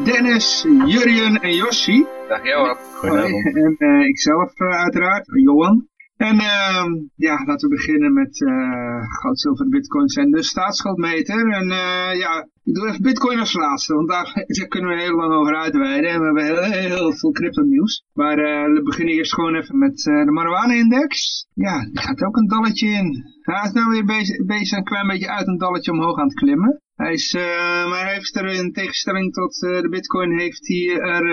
Dennis, Jurjen en Jossi. Dag Johan. Hoi. En uh, ikzelf uh, uiteraard, Johan. En uh, ja, laten we beginnen met uh, goud, zilver, bitcoins en de staatsschuldmeter. En ja, ik doe even bitcoin als laatste, want daar, daar, kunnen we heel lang over uitweiden. En we hebben heel, heel veel crypto nieuws. Maar we beginnen eerst gewoon even met de marijuana-index. Ja, die gaat ook een dalletje in. Hij is nou weer bezig, bezig een klein beetje uit een dalletje omhoog aan het klimmen. Hij is, maar hij heeft er in tegenstelling tot de bitcoin, heeft hij er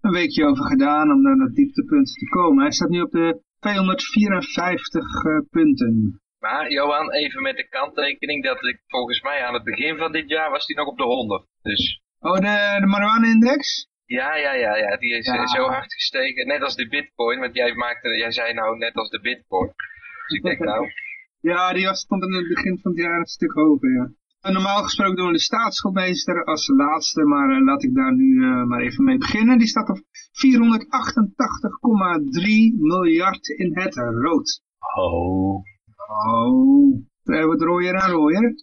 een weekje over gedaan om naar dat dieptepunt te komen. Hij staat nu op de 254 uh, punten. Maar Johan, even met de kanttekening dat ik volgens mij aan het begin van dit jaar was die nog op de 100. Dus... Oh, de, de marijuana-index? Ja, ja, ja, ja, die is ja. zo hard gestegen. Net als de bitcoin, want jij, maakte, jij zei nou net als de bitcoin. Dus ik denk nou... ja, die was, stond in het begin van het jaar een stuk hoger, ja. Normaal gesproken doen we de staatsschuldmeester als laatste, maar uh, laat ik daar nu uh, maar even mee beginnen. Die staat op 488,3 miljard in het rood. Oh. Oh. Uh, wordt rooier en rooier.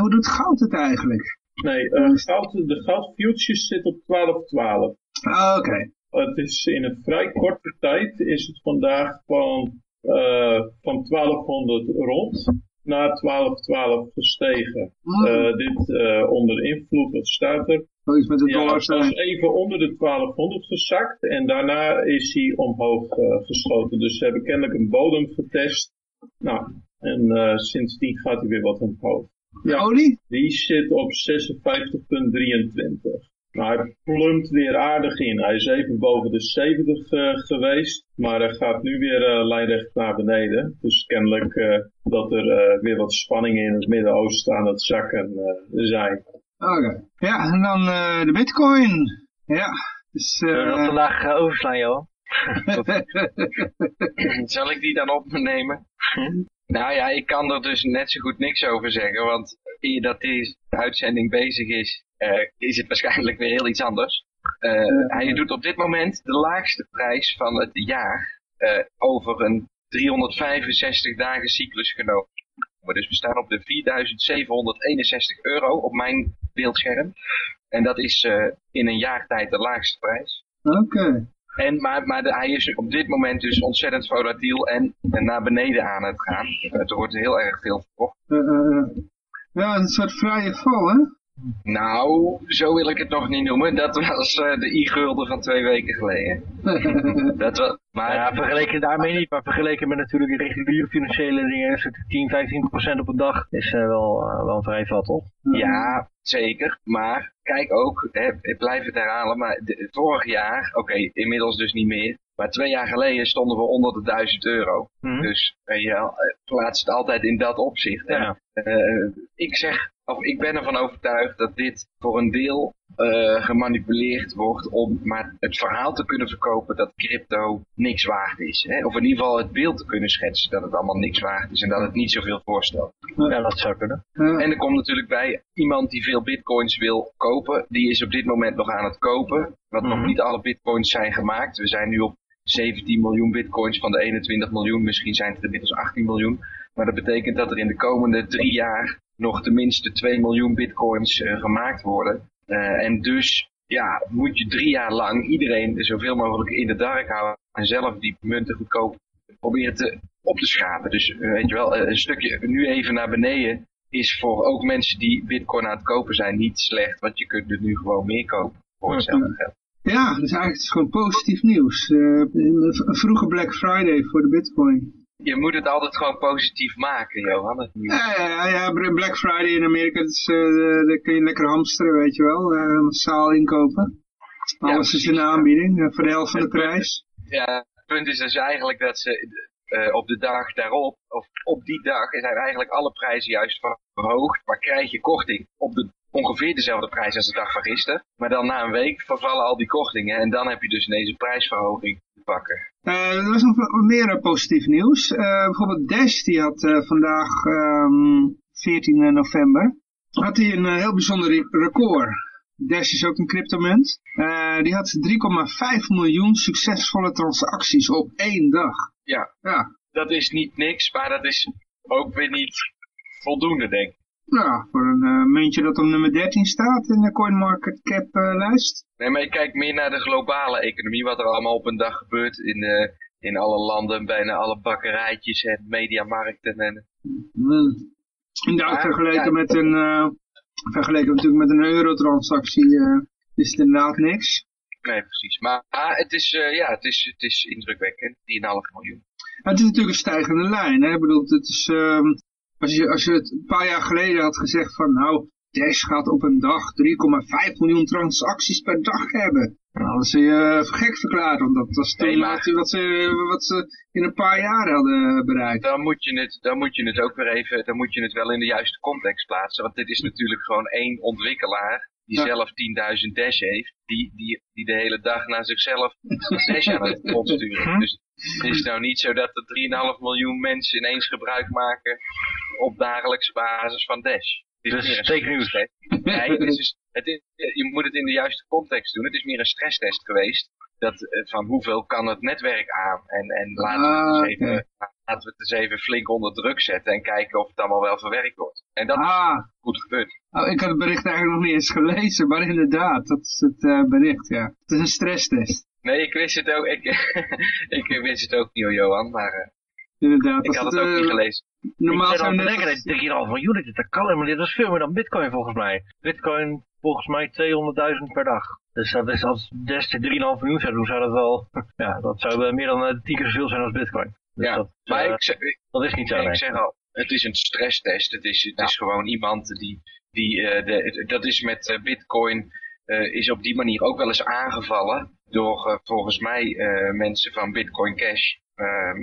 hoe doet goud het eigenlijk? Nee, goud, de goud futures zit op 12,12. Ah, oké. Okay. Het is in een vrij korte tijd is het vandaag van, van 1200 rond naar 1212 gestegen. Mm. Uh, dit uh, onder invloed, wat staat er? Oh, iets met de ja, dollar het was even onder de 1200 gezakt en daarna is hij omhoog uh, geschoten. Dus ze hebben kennelijk een bodem getest. Nou, en sindsdien gaat hij weer wat omhoog. Ja, olie? Die zit op 56,23. Maar hij plumt weer aardig in. Hij is even boven de 70 uh, geweest. Maar hij gaat nu weer uh, lijnrecht naar beneden. Dus kennelijk uh, dat er weer wat spanningen in het Midden-Oosten aan het zakken zijn. Oké. Okay. Ja, en dan de bitcoin. Ja. Dus, Zullen we dat vandaag overslaan, Johan? Zal ik die dan op me nemen? nou ja, ik kan er dus net zo goed niks over zeggen. Want eer dat deze uitzending bezig is, uh, is het waarschijnlijk weer heel iets anders. Uh, hij doet op dit moment de laagste prijs van het jaar uh, over een 365 dagen cyclus genomen. Dus we staan op de 4761 euro op mijn beeldscherm. En dat is in een jaar tijd de laagste prijs. Oké. Okay. En, maar maar hij is op dit moment dus ontzettend volatiel en, en naar beneden aan het gaan. Er wordt heel erg veel verkocht. ja, een soort vrije val, hè? Nou, zo wil ik het nog niet noemen. Dat was uh, de i-gulden van twee weken geleden. dat was, maar... Ja, vergeleken daarmee niet, maar vergeleken met natuurlijk de reguliere financiële dingen, is het 10, 15 procent op een dag, is uh, wel, uh, wel een vrij vat, toch? Ja, zeker. Maar kijk ook, hè, ik blijf het herhalen, maar de, vorig jaar, oké, okay, inmiddels dus niet meer, maar twee jaar geleden stonden we onder de 1000 euro. Mhm. Dus je plaatst het altijd in dat opzicht. Ja. En, ik zeg of ik ben ervan overtuigd dat dit voor een deel uh, gemanipuleerd wordt om maar het verhaal te kunnen verkopen dat crypto niks waard is. Hè? Of in ieder geval het beeld te kunnen schetsen dat het allemaal niks waard is en dat het niet zoveel voorstelt. Ja, dat zou kunnen. En er komt natuurlijk bij iemand die veel bitcoins wil kopen, die is op dit moment nog aan het kopen. Want Mhm. nog niet alle bitcoins zijn gemaakt. We zijn nu op 17 miljoen bitcoins van de 21 miljoen. Misschien zijn het er inmiddels 18 miljoen. Maar dat betekent dat er in de komende drie jaar nog tenminste 2 miljoen bitcoins uh, gemaakt worden. Uh, en dus ja, moet je drie jaar lang iedereen zoveel mogelijk in de dark houden. En zelf die munten goedkoop proberen te, op te schapen. Dus uh, weet je wel, een stukje nu even naar beneden is voor ook mensen die bitcoin aan het kopen zijn niet slecht. Want je kunt er nu gewoon meer kopen voor hetzelfde geld. Ja, dus eigenlijk is het gewoon positief nieuws. Een vroege Black Friday voor de bitcoin. Je moet het altijd gewoon positief maken, Johan. Ja, ja, ja, Black Friday in Amerika, uh, daar kun je lekker hamsteren, weet je wel. Uh, massaal inkopen. Alles Ja, is in de aanbieding, uh, voor de helft van de prijs. Ja, het punt is dus eigenlijk dat ze uh, op de dag daarop, of op die dag, zijn eigenlijk alle prijzen juist verhoogd. Maar krijg je korting op de ongeveer dezelfde prijs als de dag van gisteren. Maar dan na een week vervallen al die kortingen en dan heb je dus ineens een prijsverhoging. Pakken. Uh, er was nog wat meer positief nieuws. Uh, bijvoorbeeld Dash, die had uh, vandaag, um, ehm, 14 november, had hij een heel bijzonder record. Dash is ook een cryptomunt. die had 3,5 miljoen succesvolle transacties op één dag. Ja. ja, dat is niet niks, maar dat is ook weer niet voldoende, denk ik. Nou, voor een uh, muntje dat op nummer 13 staat in de CoinMarketCap uh, lijst. Nee, maar je kijkt meer naar de globale economie, wat er allemaal op een dag gebeurt in, uh, in alle landen, bijna alle bakkerijtjes en mediamarkten. En... Mm. Inderdaad, ja, vergeleken ja. met een, vergeleken natuurlijk met een eurotransactie is het inderdaad niks. Nee, precies. Maar ah, het, is, ja, het, is, het is indrukwekkend, 3,5 miljoen. het is natuurlijk een stijgende lijn. Hè? Ik bedoel, het is, uh, als je, als je het een paar jaar geleden had gezegd van nou, Dash gaat op een dag 3,5 miljoen transacties per dag hebben. Dan hadden ze je uh, gek verklaard, want dat was toen wat, wat, ze, wat ze in een paar jaar hadden bereikt. Dan moet, je het, dan moet je het ook weer even, dan moet je het wel in de juiste context plaatsen. Want dit is natuurlijk gewoon één ontwikkelaar die ja. zelf 10.000 Dash heeft, die, die, die de hele dag naar zichzelf Dash aan het rondsturen. Dus het is nou niet zo dat er 3,5 miljoen mensen ineens gebruik maken op dagelijkse basis van Dash. Het is dus fake nieuws. Nee, het is, dus- het is, je moet het in de juiste context doen. Het is meer een stresstest geweest. Dat, eh, van hoeveel kan het netwerk aan? En, en laten, we het eens ah, even, laten we het eens even flink onder druk zetten en kijken of het allemaal wel verwerkt wordt. En dat ah. is goed gebeurd. Oh, ik had het bericht eigenlijk nog niet eens gelezen, maar inderdaad, dat is het uh, bericht, ja. Het is een stresstest. Nee, ik wist het ook, ik, ik wist het ook niet, Johan, maar... Uh, Inderdaad. Ik had het ook niet gelezen. Normaal zijn het... denken dat 3,5 miljoen, dit kan helemaal niet. Dat is veel meer dan bitcoin volgens mij. Bitcoin volgens mij 200.000 per dag. Dus dat is als Dash 3,5 miljoen zou doen, zou dat wel, ja, dat zou meer dan uh, tien keer zoveel zijn als bitcoin. Dus ja, dat, maar uh, ik zeg, dat is niet zo. Ik zeg al, het is een stresstest. Het is, het ja. is gewoon iemand die, die uh, de, dat is met bitcoin, is op die manier ook wel eens aangevallen door volgens mij mensen van Bitcoin Cash. Ehm,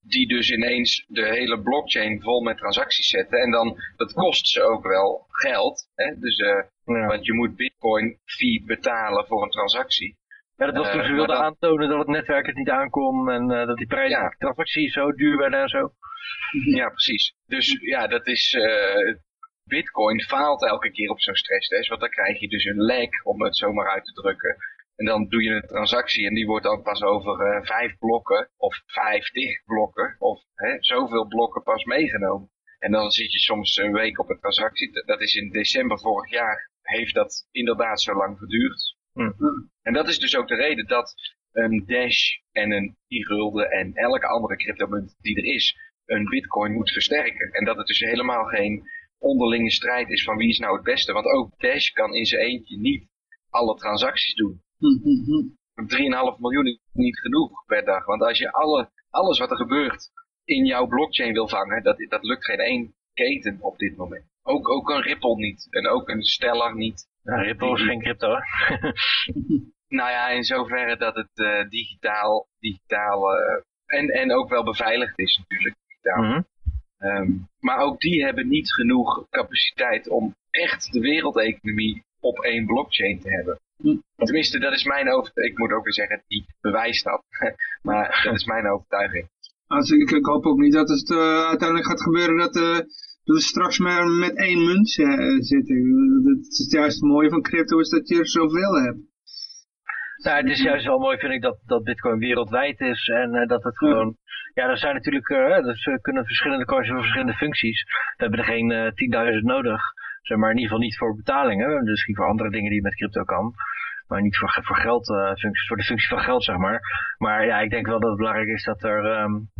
die dus ineens de hele blockchain vol met transacties zetten. En dan, dat kost ze ook wel geld. Hè? Dus, ja. Want je moet bitcoin fee betalen voor een transactie. Ja, dat was toen ze wilden aantonen dat het netwerk het niet aankon en uh, dat die prijzen ja. transacties zo duur werden en zo. Ja, precies. Dus ja, dat is... bitcoin faalt elke keer op zo'n stresstest, want dan krijg je dus een lag, om het zomaar uit te drukken. En dan doe je een transactie en die wordt dan pas over uh, vijf blokken of vijftig blokken of hè, zoveel blokken pas meegenomen. En dan zit je soms een week op een transactie. Dat is in december vorig jaar heeft dat inderdaad zo lang geduurd. Hm. En dat is dus ook de reden dat een Dash en een e-gulden en elke andere cryptomunt die er is, een bitcoin moet versterken. En dat het dus helemaal geen onderlinge strijd is van wie is nou het beste. Want ook Dash kan in zijn eentje niet alle transacties doen. 3,5 miljoen is niet genoeg per dag. Want als je alle, alles wat er gebeurt in jouw blockchain wil vangen, dat, dat lukt geen één keten op dit moment. Ook, ook een Ripple niet. En ook een Stellar niet. Ripple is geen crypto, hè? nou ja, in zoverre dat het uh, digitaal, digitaal uh, en, en ook wel beveiligd is natuurlijk. Digitaal. Mm -hmm. um, maar ook die hebben niet genoeg capaciteit om echt de wereldeconomie op één blockchain te hebben. Tenminste, dat is mijn overtuiging. Ik moet ook weer zeggen, die bewijst dat. maar dat is mijn overtuiging. Also, ik, ik, hoop ook niet dat het uh, uiteindelijk gaat gebeuren dat, uh, dat we straks maar met één munt uh, zitten. Het is juist het mooie van crypto is dat je er zoveel hebt. Nou, het is juist wel mooi, vind ik, dat, dat bitcoin wereldwijd is en dat het gewoon... Ja, er zijn natuurlijk, dus we kunnen verschillende coins voor verschillende functies. We hebben er geen 10.000 nodig, zeg maar in ieder geval niet voor betalingen, misschien voor andere dingen die je met crypto kan maar niet voor, voor geld, uh, functies, voor de functie van geld, zeg maar. Maar ja, ik denk wel dat het belangrijk is dat er, um,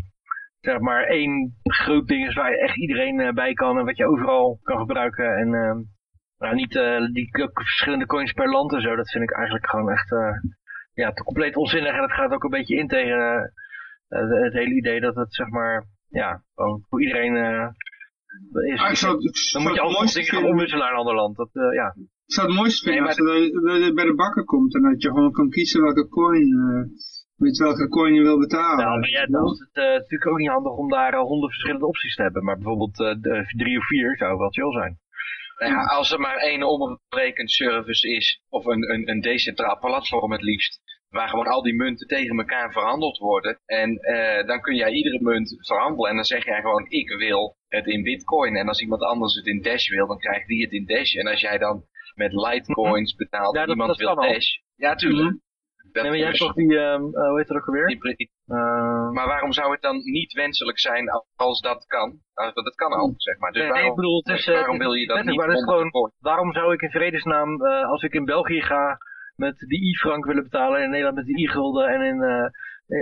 zeg maar, één groot ding is waar echt iedereen uh, bij kan en wat je overal kan gebruiken. En uh, nou, niet uh, die verschillende coins per land en zo, dat vind ik eigenlijk gewoon echt, ja, te compleet onzinnig. En dat gaat ook een beetje in tegen het hele idee dat het, zeg maar, ja, voor iedereen is. Ah, zou, dan moet je allemaal dingen gaan omwisselen naar een ander land. Dat, ja. Ik zou het mooiste vinden als je bij de bakker komt en dat je gewoon kan kiezen welke coin, met welke coin je wil betalen. Nou, maar ja, dan is het uh, natuurlijk ook niet handig om daar uh, honderd verschillende opties te hebben. Maar bijvoorbeeld drie of vier zou wel chill zijn. Nou ja, als er maar één omrekend service is, of een, een, een decentraal platform het liefst, waar gewoon al die munten tegen elkaar verhandeld worden. En eh, dan kun jij iedere munt verhandelen en dan zeg jij gewoon ik wil het in bitcoin. En als iemand anders het in Dash wil, dan krijgt die het in Dash. En als jij dan met Litecoins betaalt, Ja, dat- iemand dat wil. Dash. Ja, tuurlijk. Dat Nee, maar jij hebt toch die, eh, hoe heet dat ook alweer? die Eh, maar waarom zou het dan niet wenselijk zijn als dat kan? Nou, dat kan al, zeg maar. Dus nee, nee, waarom, ik bedoel, het is, eh, waarom wil je dat niet het is gewoon, waarom zou ik in vredesnaam, als ik in België ga, met de i-frank willen betalen en in Nederland met de i-gulden en in,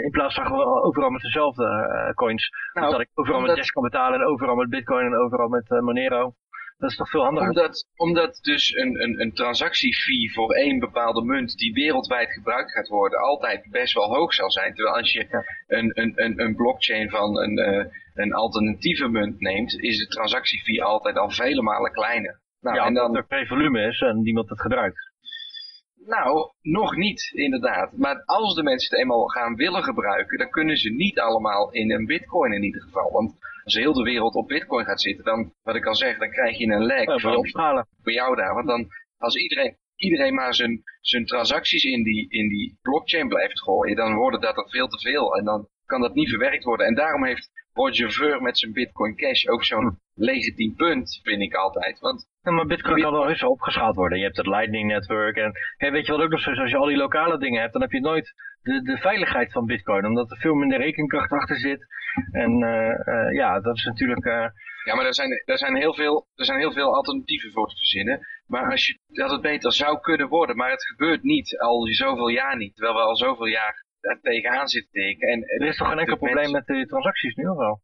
in plaats van gewoon overal met dezelfde coins. Nou, dus dat ik overal met Dash kan betalen en overal met bitcoin en overal met Monero. Dat is toch veel handiger? Omdat, omdat dus een, een, een transactiefee voor één bepaalde munt die wereldwijd gebruikt gaat worden altijd best wel hoog zal zijn. Terwijl als je Ja. een, een, een, een blockchain van een, eh, een alternatieve munt neemt, is de transactiefee altijd al vele malen kleiner. Nou, ja, en omdat dan, er geen volume is en niemand het gebruikt. nou, nog niet inderdaad. Maar als de mensen het eenmaal gaan willen gebruiken, dan kunnen ze niet allemaal in een bitcoin in ieder geval. Want als heel de wereld op bitcoin gaat zitten, dan, wat ik al zeg, dan krijg je een lag Ja, voor van opschalen. voor jou daar. Want dan, als iedereen, iedereen maar zijn, zijn transacties in die, in die blockchain blijft gooien, dan worden dat er veel te veel. En dan kan dat niet verwerkt worden. En daarom heeft Roger Ver met zijn Bitcoin Cash ook zo'n legitiem punt, vind ik altijd. Want Ja, maar Bitcoin kan wel eens opgeschaald worden. Je hebt het Lightning Network en ja, weet je wat ook nog zo is? Als je al die lokale dingen hebt, dan heb je nooit de, de veiligheid van Bitcoin. Omdat er veel minder rekenkracht achter zit. En eh, eh, ja, dat is natuurlijk... eh, Ja, maar er zijn, er, zijn heel veel, er zijn heel veel alternatieven voor te verzinnen. Maar als je, dat het beter zou kunnen worden, maar het gebeurt niet, al zoveel jaar niet. Terwijl we al zoveel jaar daar tegenaan zitten tekenen. En, er is toch geen enkel probleem met de transacties nu of wel?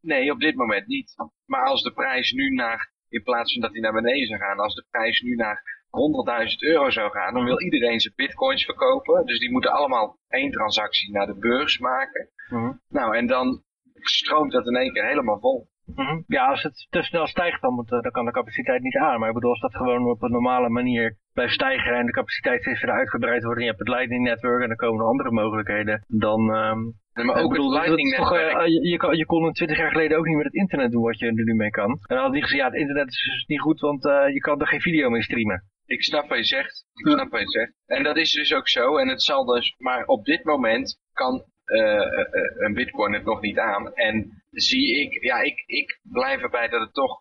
Nee, op dit moment niet. Maar als de prijs nu naar, in plaats van dat hij naar beneden zou gaan, als de prijs nu naar 100.000 euro zou gaan, dan wil iedereen zijn bitcoins verkopen. Dus die moeten allemaal één transactie naar de beurs maken. Mhm. Nou, en dan stroomt dat in één keer helemaal vol. Mhm. Ja, als het te snel stijgt, dan, moet, dan kan de capaciteit niet aan. Maar ik bedoel, als dat gewoon op een normale manier blijft stijgen en de capaciteit steeds verder uitgebreid wordt en je hebt het Lightning Network en er komen andere mogelijkheden, dan... ehm, Maar ook bedoel, het dat Lightning eh, je, je, kan, je kon 20 jaar geleden ook niet met het internet doen wat je er nu mee kan. En dan hadden die gezegd, ja, het internet is dus niet goed, want eh, je kan er geen video mee streamen. Ik snap wat je zegt. Ik Ja. snap wat je zegt. En dat is dus ook zo. En het zal dus, maar op dit moment kan eh, eh, eh, een bitcoin het nog niet aan. En zie ik, ja, ik, ik blijf erbij dat het toch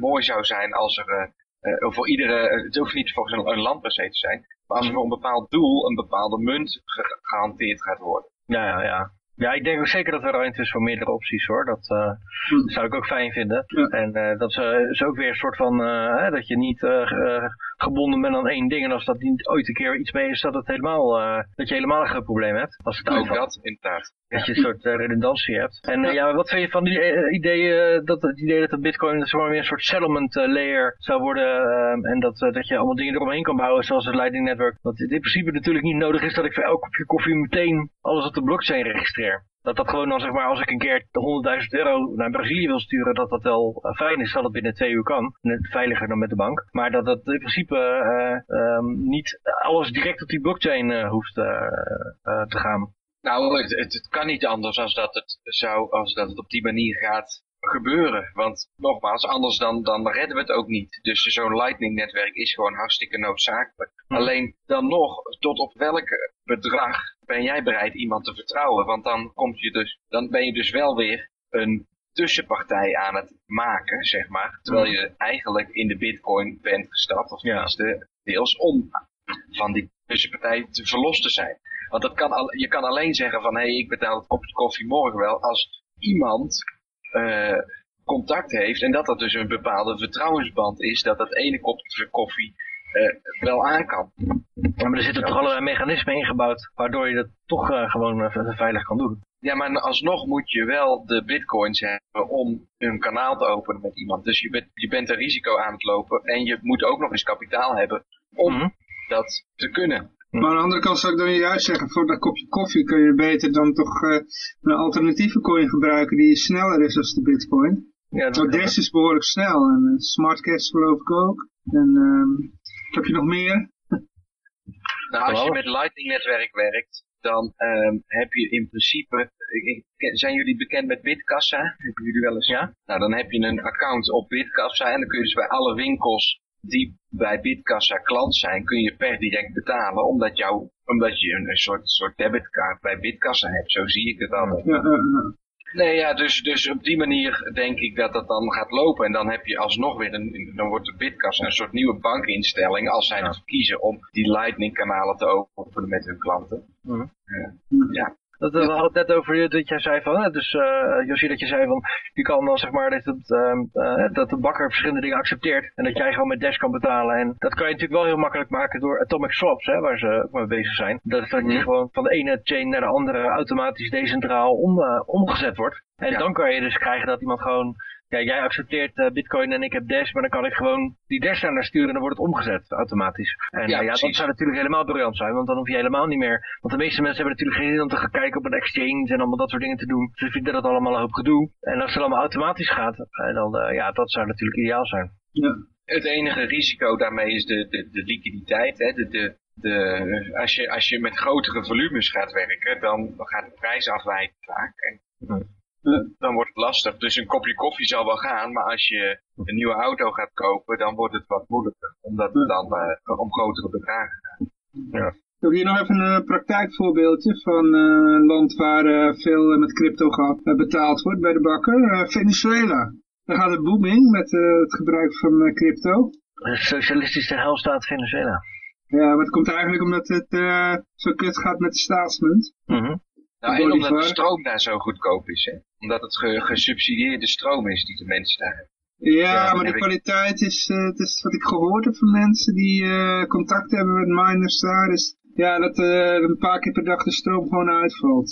mooi zou zijn als er eh, eh, voor iedere, het hoeft niet volgens een, een land per se te zijn, maar als er voor een bepaald doel een bepaalde munt ge- gehanteerd gaat worden. Ja, ja, ja. Ja, ik denk ook zeker dat er ruimte is voor meerdere opties hoor. Dat Hm. zou ik ook fijn vinden. Ja. En eh, dat is, is ook weer een soort van, hè, dat je niet gebonden bent aan één ding. En als dat niet ooit een keer iets mee is, dat, het helemaal, eh, dat je helemaal geen probleem hebt. Als het Ook dat, inderdaad. Dat je een soort eh, redundantie hebt. En eh, ja, wat vind je van die idee, eh, dat, het idee dat de bitcoin zomaar weer een soort settlement layer zou worden. eh, en dat, dat je allemaal dingen eromheen kan bouwen, zoals het Lightning Network. Dat het in principe natuurlijk niet nodig is dat ik voor elk kopje koffie meteen alles op de blockchain registreer. Dat dat gewoon dan zeg maar, als ik een keer de 100.000 euro naar Brazilië wil sturen, dat dat wel eh, fijn is dat het binnen twee uur kan. Net veiliger dan met de bank. Maar dat dat in principe eh, ehm, niet alles direct op die blockchain eh, hoeft te gaan. Nou, het, het, het kan niet anders als dat het, zou, als dat het op die manier gaat gebeuren. Want nogmaals, anders dan, dan redden we het ook niet. Dus zo'n Lightning-netwerk is gewoon hartstikke noodzakelijk. Hm. Alleen dan nog, tot op welk bedrag ben jij bereid iemand te vertrouwen? Want dan, komt je dus, dan ben je dus wel weer een tussenpartij aan het maken, zeg maar. Terwijl je eigenlijk in de bitcoin bent gestapt, of Ja. tenminste deels, om van die tussenpartij te verlost te zijn. Want dat kan al, je kan alleen zeggen van, hé, hey, ik betaal het kopje koffie morgen wel, als iemand eh, contact heeft en dat dat dus een bepaalde vertrouwensband is, dat dat ene kopje koffie wel aan kan. Ja, maar er zitten toch allerlei mechanismen ingebouwd, waardoor je dat toch eh, gewoon eh, veilig kan doen. Ja, maar alsnog moet je wel de bitcoins hebben om een kanaal te openen met iemand. Dus je bent, je bent een risico aan het lopen en je moet ook nog eens kapitaal hebben om Mhm. dat te kunnen. Maar aan de andere kant zou ik dan juist zeggen, voor dat kopje koffie kun je beter dan toch eh, een alternatieve coin gebruiken die sneller is als de bitcoin. Ja, dat is behoorlijk snel en uh, Smart Cash geloof ik ook. En ehm, heb je nog meer? Nou, als je met Lightning netwerk werkt, dan ehm, heb je in principe, zijn jullie bekend met Bitkassa? Hebben jullie wel eens? Ja? Nou, dan heb je een account op Bitkassa en dan kun je dus bij alle winkels die bij Bitkassa klant zijn, kun je per direct betalen, omdat, jou, omdat je een, een soort, soort debitcard bij Bitkassa hebt. Zo zie ik het altijd. Ja, ja, ja. Nee, ja, dus, dus op die manier denk ik dat dat dan gaat lopen. En dan heb je alsnog weer een, dan wordt de Bitkassa een soort nieuwe bankinstelling als zij ervoor kiezen om die lightning kanalen te openen met hun klanten. Mhm. Eh, ja. Dat, we hadden het net over je- dat jij zei van, hè, dus uh, Josie, dat je zei van, je kan dan zeg maar dat, eh, dat de bakker verschillende dingen accepteert en dat jij gewoon met Dash kan betalen. En dat kan je natuurlijk wel heel makkelijk maken door atomic swaps, hè, waar ze mee bezig zijn. Dat, dat je gewoon van de ene chain naar de andere automatisch decentraal om, eh, omgezet wordt. En Ja. dan kan je dus krijgen dat iemand gewoon, ja, jij accepteert eh, bitcoin en ik heb Dash, maar dan kan ik gewoon die Dash naar sturen en dan wordt het omgezet automatisch. En Ja, ja, ja dat zou natuurlijk helemaal briljant zijn, want dan hoef je helemaal niet meer, want de meeste mensen hebben natuurlijk geen zin om te gaan kijken op een exchange en allemaal dat soort dingen te doen. Ze vinden dat allemaal een hoop gedoe. En als het allemaal automatisch gaat, eh, dan, eh, ja, dat zou natuurlijk ideaal zijn. ja. Het enige risico daarmee is de, de, de liquiditeit. Hè? De, de, de, als, je, als je met grotere volumes gaat werken, dan gaat de prijs afwijken vaak. En dan wordt het lastig. Dus een kopje koffie zal wel gaan, maar als je een nieuwe auto gaat kopen, dan wordt het wat moeilijker. Omdat het dan eh, om grotere bedragen gaat. Ik heb hier nog even een praktijkvoorbeeldje van eh, een land waar eh, veel met crypto betaald wordt bij de bakker. Eh, Venezuela. Daar gaat het booming met het gebruik van crypto. De socialistische helstaat Venezuela. Ja, maar het komt eigenlijk omdat het eh, zo kut gaat met de staatsmunt. Mhm. Nou, en omdat de stroom daar zo goedkoop is. Hè? Omdat het ge- gesubsidieerde stroom is die de mensen daar hebben. Ja, maar de kwaliteit is, eh, het is wat ik gehoord heb van mensen die eh, contact hebben met miners daar. Is, ja, dat eh, een paar keer per dag de stroom gewoon uitvalt.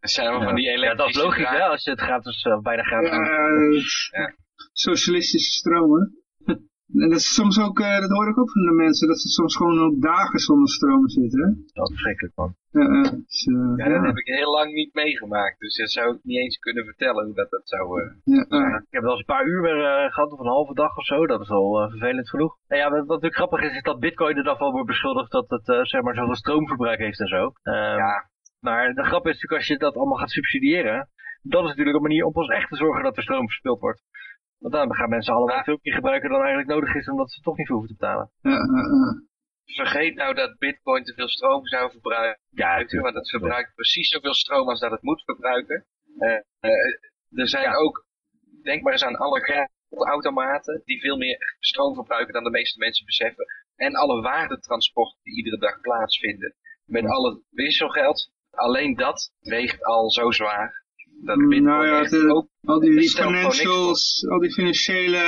zijn wel Ja. van die Ja, dat is logisch hè, als je het gratis, bijna gratis Ja, socialistische stromen. En dat is soms ook, eh, dat hoor ik ook van de mensen, dat ze soms gewoon ook dagen zonder stroom zitten. Dat is verschrikkelijk man. Ja, eh, dus, eh, Ja, dat heb ik heel lang niet meegemaakt. Dus dat zou ik niet eens kunnen vertellen hoe dat, dat zou... eh, ja. Ik heb wel eens een paar uur weer eh, gehad, of een halve dag of zo. Dat is al eh, vervelend genoeg. En ja, wat, wat natuurlijk grappig is, is dat bitcoin er dan wel wordt beschuldigd dat het eh, zeg maar zoveel stroomverbruik heeft en zo. Ehm, ja, Maar de grap is natuurlijk als je dat allemaal gaat subsidiëren, dat is natuurlijk een manier om pas echt te zorgen dat er stroom verspild wordt. Want dan gaan mensen allemaal veel meer gebruiken dan eigenlijk nodig is, omdat ze toch niet voor hoeven te betalen. vergeet nou dat bitcoin te veel stroom zou verbruiken. Ja, Want het verbruikt precies zoveel stroom als dat het moet verbruiken. Eh, eh, er zijn Ja. ook, denk maar eens aan alle geldautomaten die veel meer stroom verbruiken dan de meeste mensen beseffen. En alle waardetransporten die iedere dag plaatsvinden. Met al het wisselgeld. Alleen dat weegt al zo zwaar. Dat bitcoin Nou ja, de- ook al die, financials, al die financiële,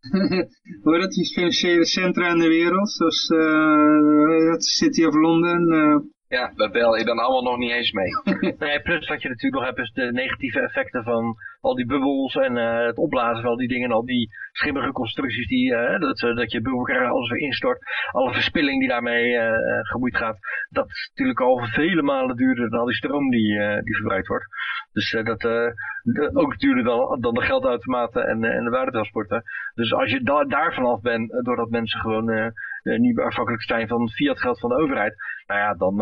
hoe heet dat, die financiële centra in de wereld, zoals eh, het City of London. eh, Ja, dat bel je dan allemaal nog niet eens mee. Nee, plus wat je natuurlijk nog hebt is de negatieve effecten van al die bubbels en eh, het opblazen van al die dingen en al die schimmige constructies die, eh, dat, eh, dat je bubbel krijgt, alles weer instort, alle verspilling die daarmee eh, gemoeid gaat, dat is natuurlijk al vele malen duurder dan al die stroom die, die verbruikt wordt. Dus dat ook duurder dan, dan de geldautomaten en, en de waardetransporten. Dus als je da daar vanaf bent, doordat mensen gewoon niet meer afhankelijk zijn van fiat geld van de overheid, nou ja, dan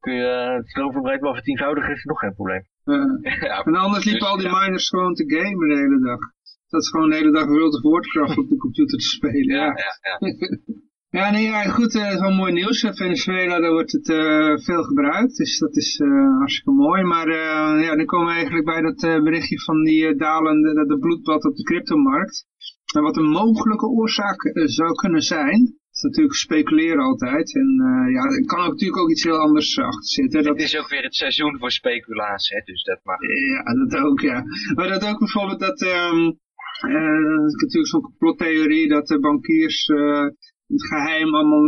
kun je het stroomverbruik wel vertienvoudigen, is nog geen probleem. Eh. ja, En anders liepen Dus, al die miners gewoon te gamen de hele dag. Dat is gewoon de hele dag World of Warcraft op de computer te spelen. ja, Ja, ja, ja. nee, ja, goed, eh, het is wel mooi nieuws. In Venezuela, daar wordt het eh, veel gebruikt, dus dat is eh, hartstikke mooi. Maar eh, ja, dan komen we eigenlijk bij dat eh, berichtje van die eh, dalende, dat de bloedbad op de cryptomarkt. En wat een mogelijke oorzaak eh, zou kunnen zijn, is natuurlijk speculeren altijd. En eh, ja, er kan ook natuurlijk ook iets heel anders achter zitten. Dat Het is ook weer het seizoen voor speculatie, hè, dus dat mag. ja, dat ook, ja. Maar dat ook bijvoorbeeld dat, ehm eh, is natuurlijk zo'n complottheorie dat de bankiers eh, in het geheim allemaal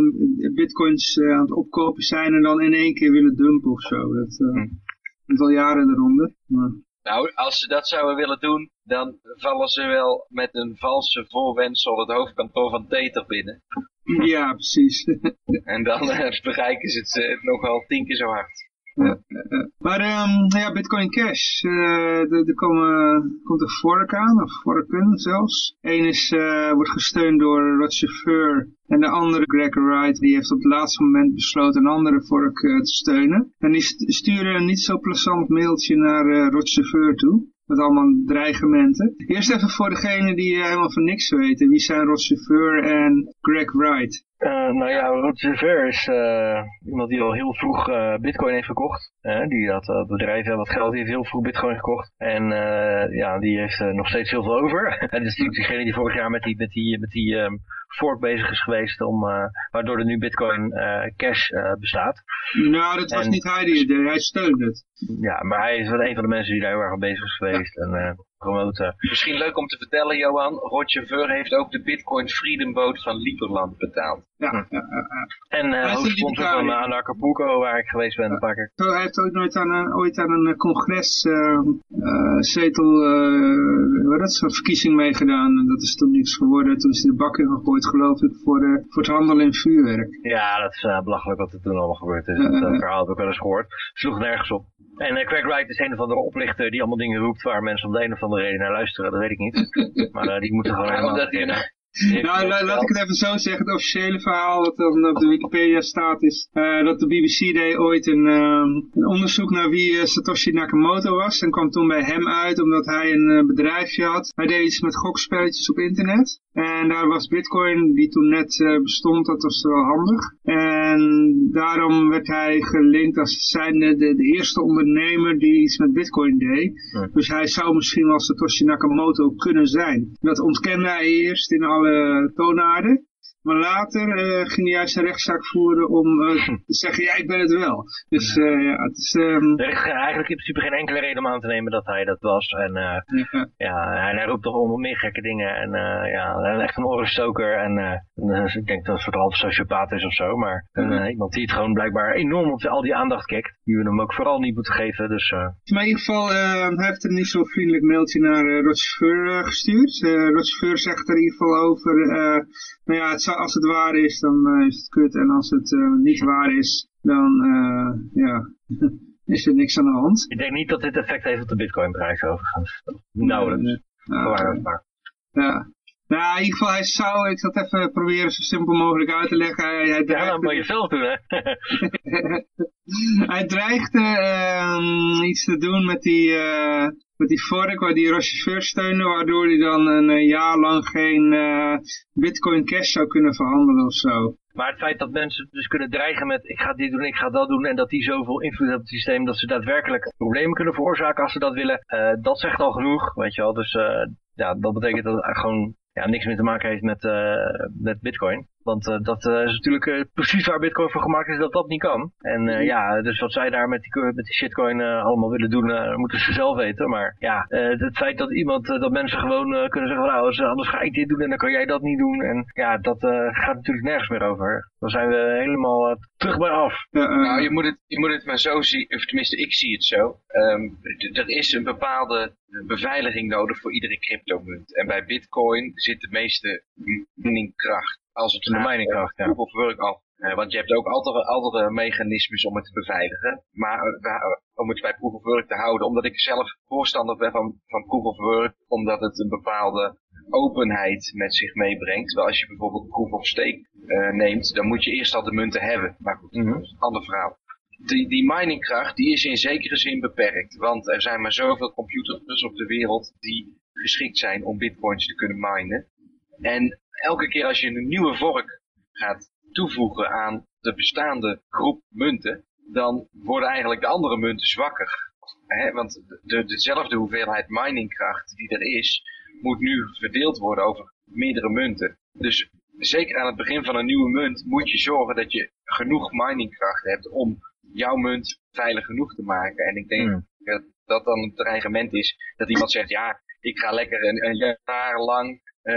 bitcoins aan het opkopen zijn en dan in één keer willen dumpen of zo. Dat is al jaren eronder. Maar, Nou, als ze dat zouden willen doen, dan vallen ze wel met een valse voorwendsel het hoofdkantoor van Tether binnen. ja, precies. En dan eh, bereiken ze het eh, nogal tien keer zo hard. Maar ehm, ja, Bitcoin Cash, eh, er, er komen, komt een fork aan, of forken zelfs. Eén is, eh, wordt gesteund door Roger Ver en de andere Greg Wright, die heeft op het laatste moment besloten een andere fork eh, te steunen. En die st- sturen een niet zo plezant mailtje naar eh Roger Ver toe. met allemaal dreigementen. Eerst even voor degene die helemaal van niks weten. Wie zijn Rod Chauffeur en Greg Wright? Uh, nou ja, Roger Ver is uh, iemand die al heel vroeg uh, bitcoin heeft gekocht. die had bedrijf en wat geld, die heeft heel vroeg bitcoin gekocht. En ja, die heeft nog steeds heel veel over. en is natuurlijk degene die vorig jaar met die, met die, met die um, fork bezig is geweest, om, waardoor er nu bitcoin cash bestaat. Nou, dat was niet hij die het deed, hij steunde het. Ja, maar hij is wel een van de mensen die daar heel erg aan bezig is geweest. En, promoten. Misschien leuk om te vertellen, Johan. Roger Ver heeft ook de Bitcoin Freedom Boat van Lieberland betaald. Ja, ja, ja, En uh, hoofdsponsor van uh, Acapulco, waar ik geweest ben een paar keer. Zo, hij heeft ooit, nooit aan een, ooit aan een congres uh, zetel, wat dat is, een verkiezing meegedaan. En dat is toen niks geworden. Toen is hij de bak in gegooid, geloof ik, voor, de, voor het handelen in vuurwerk. Ja, dat is belachelijk wat er toen allemaal gebeurd is. dat verhaal heb ik wel eens gehoord. Sloeg nergens op. En Craig Wright is een of andere oplichter die allemaal dingen roept waar mensen om de een of andere reden naar luisteren. Dat weet ik niet. Maar die moeten gewoon helemaal... Nou, laat ik het even zo zeggen. Het officiële verhaal wat dan op de Wikipedia staat is uh, dat de BBC deed ooit een, uh, een onderzoek naar wie uh, Satoshi Nakamoto was. En kwam toen bij hem uit omdat hij een uh, bedrijfje had. Hij deed iets met gokspelletjes op internet. En daar was bitcoin, die toen net bestond, dat was wel handig. En daarom werd hij gelinkt als zijnde de, de eerste ondernemer die iets met bitcoin deed. Dus hij zou misschien wel Satoshi Nakamoto kunnen zijn. Dat ontkende hij eerst in alle alle toonaarden. Maar later uh, ging hij juist een rechtszaak voeren om uh, te zeggen, ja, ik ben het wel. Dus uh, ja, het is... Um... Er is eigenlijk in principe geen enkele reden om aan te nemen dat hij dat was. En ja. ja, en hij roept toch om meer gekke dingen. En ja, echt een orenstoker. En ik denk dat het vooral sociopaat is of zo. Maar iemand die het gewoon blijkbaar enorm op al die aandacht kijkt. Die we hem ook vooral niet moeten geven. Dus, Maar in ieder geval, hij heeft een niet zo vriendelijk mailtje naar uh, gestuurd. Uh, zegt er in ieder geval over... nou ja, het als het waar is, dan uh, is het kut. En als het uh, niet waar is, dan uh, ja, is er niks aan de hand. Ik denk niet dat dit effect heeft op de bitcoinprijs overigens. Nauwelijks. Nee. Ja. Nou, in ieder geval, hij zou, ik zal het even proberen zo simpel mogelijk uit te leggen. Hij, hij dreigde, ja, dat moet je zelf doen, hè? hij dreigde uh, iets te doen met die, uh, met die fork waar die Rochefeur steunde, waardoor hij dan een jaar lang geen uh, bitcoin cash zou kunnen verhandelen of zo. Maar het feit dat mensen dus kunnen dreigen met ik ga dit doen, ik ga dat doen en dat die zoveel invloed hebben op het systeem dat ze daadwerkelijk problemen kunnen veroorzaken als ze dat willen, uh, dat zegt al genoeg, weet je wel. Dus ja, dat betekent dat het gewoon ja, niks meer te maken heeft met, met bitcoin. Want uh, dat uh, is natuurlijk uh, precies waar Bitcoin voor gemaakt is dat dat niet kan. En mhm. ja, dus wat zij daar met die, met die shitcoin allemaal willen doen, moeten ze zelf weten. Maar ja, het feit dat iemand, dat mensen gewoon kunnen zeggen, nou, anders ga ik dit doen en dan kan jij dat niet doen. En ja, dat gaat natuurlijk nergens meer over. Dan zijn we helemaal terug bij af. Nou, je moet, het, je moet het maar zo zien, of tenminste ik zie het zo. Um, er is een bepaalde beveiliging nodig voor iedere cryptomunt. En bij Bitcoin zit de meeste kracht als het gaat om proof of work. Uh, want je hebt ook andere, andere mechanismes om het te beveiligen. Maar uh, om het bij proof of work te houden, omdat ik zelf voorstander ben van, van proof of work, omdat het een bepaalde openheid met zich meebrengt. Terwijl als je bijvoorbeeld proof of stake uh, neemt, dan moet je eerst al de munten hebben. Maar goed, mm -hmm. dat is een ander verhaal. Die, die miningkracht die is in zekere zin beperkt. Want er zijn maar zoveel computers op de wereld die geschikt zijn om bitcoins te kunnen minen. En elke keer als je een nieuwe vork gaat toevoegen aan de bestaande groep munten, dan worden eigenlijk de andere munten zwakker. want de, dezelfde hoeveelheid miningkracht die er is, moet nu verdeeld worden over meerdere munten. Dus zeker aan het begin van een nieuwe munt moet je zorgen dat je genoeg miningkracht hebt om jouw munt veilig genoeg te maken. En ik denk hmm. dat dat dan het dreigement is dat iemand zegt, ja, ik ga lekker een, een jaar lang uh,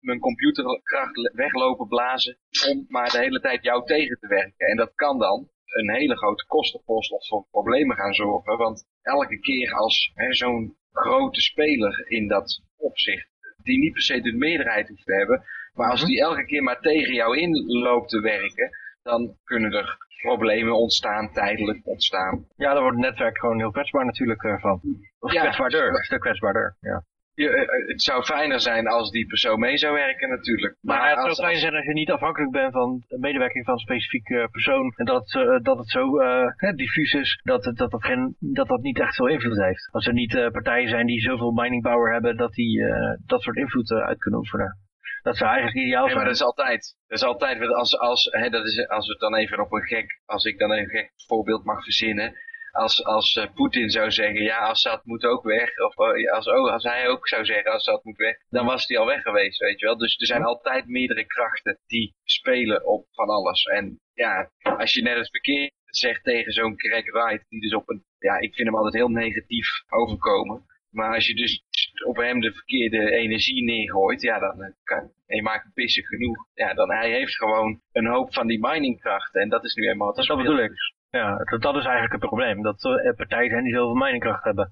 mijn computerkracht weglopen blazen om maar de hele tijd jou tegen te werken. En dat kan dan een hele grote kostenpost of voor problemen gaan zorgen. Want elke keer als zo'n grote speler in dat opzicht, die niet per se de meerderheid hoeft te hebben, maar als mhm. die elke keer maar tegen jou in loopt te werken, dan kunnen er problemen ontstaan, tijdelijk ontstaan. Ja, dan wordt het netwerk gewoon heel kwetsbaar natuurlijk uh, van. Of ja, kwetsbaarder, een stuk kwetsbaarder, ja. Je, eh, het zou fijner zijn als die persoon mee zou werken natuurlijk. Maar, Maar het zou fijn als- zijn als je niet afhankelijk bent van de medewerking van een specifieke persoon. En dat, het, eh, dat het zo eh, hè, diffuus is dat, het- dat, dat, geen, dat dat niet echt veel invloed heeft. Als er niet eh, partijen zijn die zoveel mining power hebben dat die eh, dat soort invloed eh, uit kunnen oefenen. Dat zou eigenlijk ideaal Nee, maar zijn. dat is altijd. Dat is altijd. Als, als, hè, dat is, als we dan even op een gek, als ik dan even een gek voorbeeld mag verzinnen. Als, als eh, Poetin zou zeggen, ja, Assad moet ook weg. Of eh, als, oh, als hij ook zou zeggen, Assad moet weg. Dan was hij al weg geweest, weet je wel. Dus er zijn altijd meerdere krachten die spelen op van alles. En ja, als je net het verkeerd zegt tegen zo'n Greg Wright, die dus op een, ja, ik vind hem altijd heel negatief overkomen. Maar als je dus op hem de verkeerde energie neergooit, ja, dan eh, kan, en je maakt pissig genoeg. Ja, dan hij heeft gewoon een hoop van die miningkrachten. En dat is nu eenmaal Dat spel. bedoel ik. Ja, dat, dat is eigenlijk het probleem. Dat er partijen zijn die zoveel miningkracht hebben.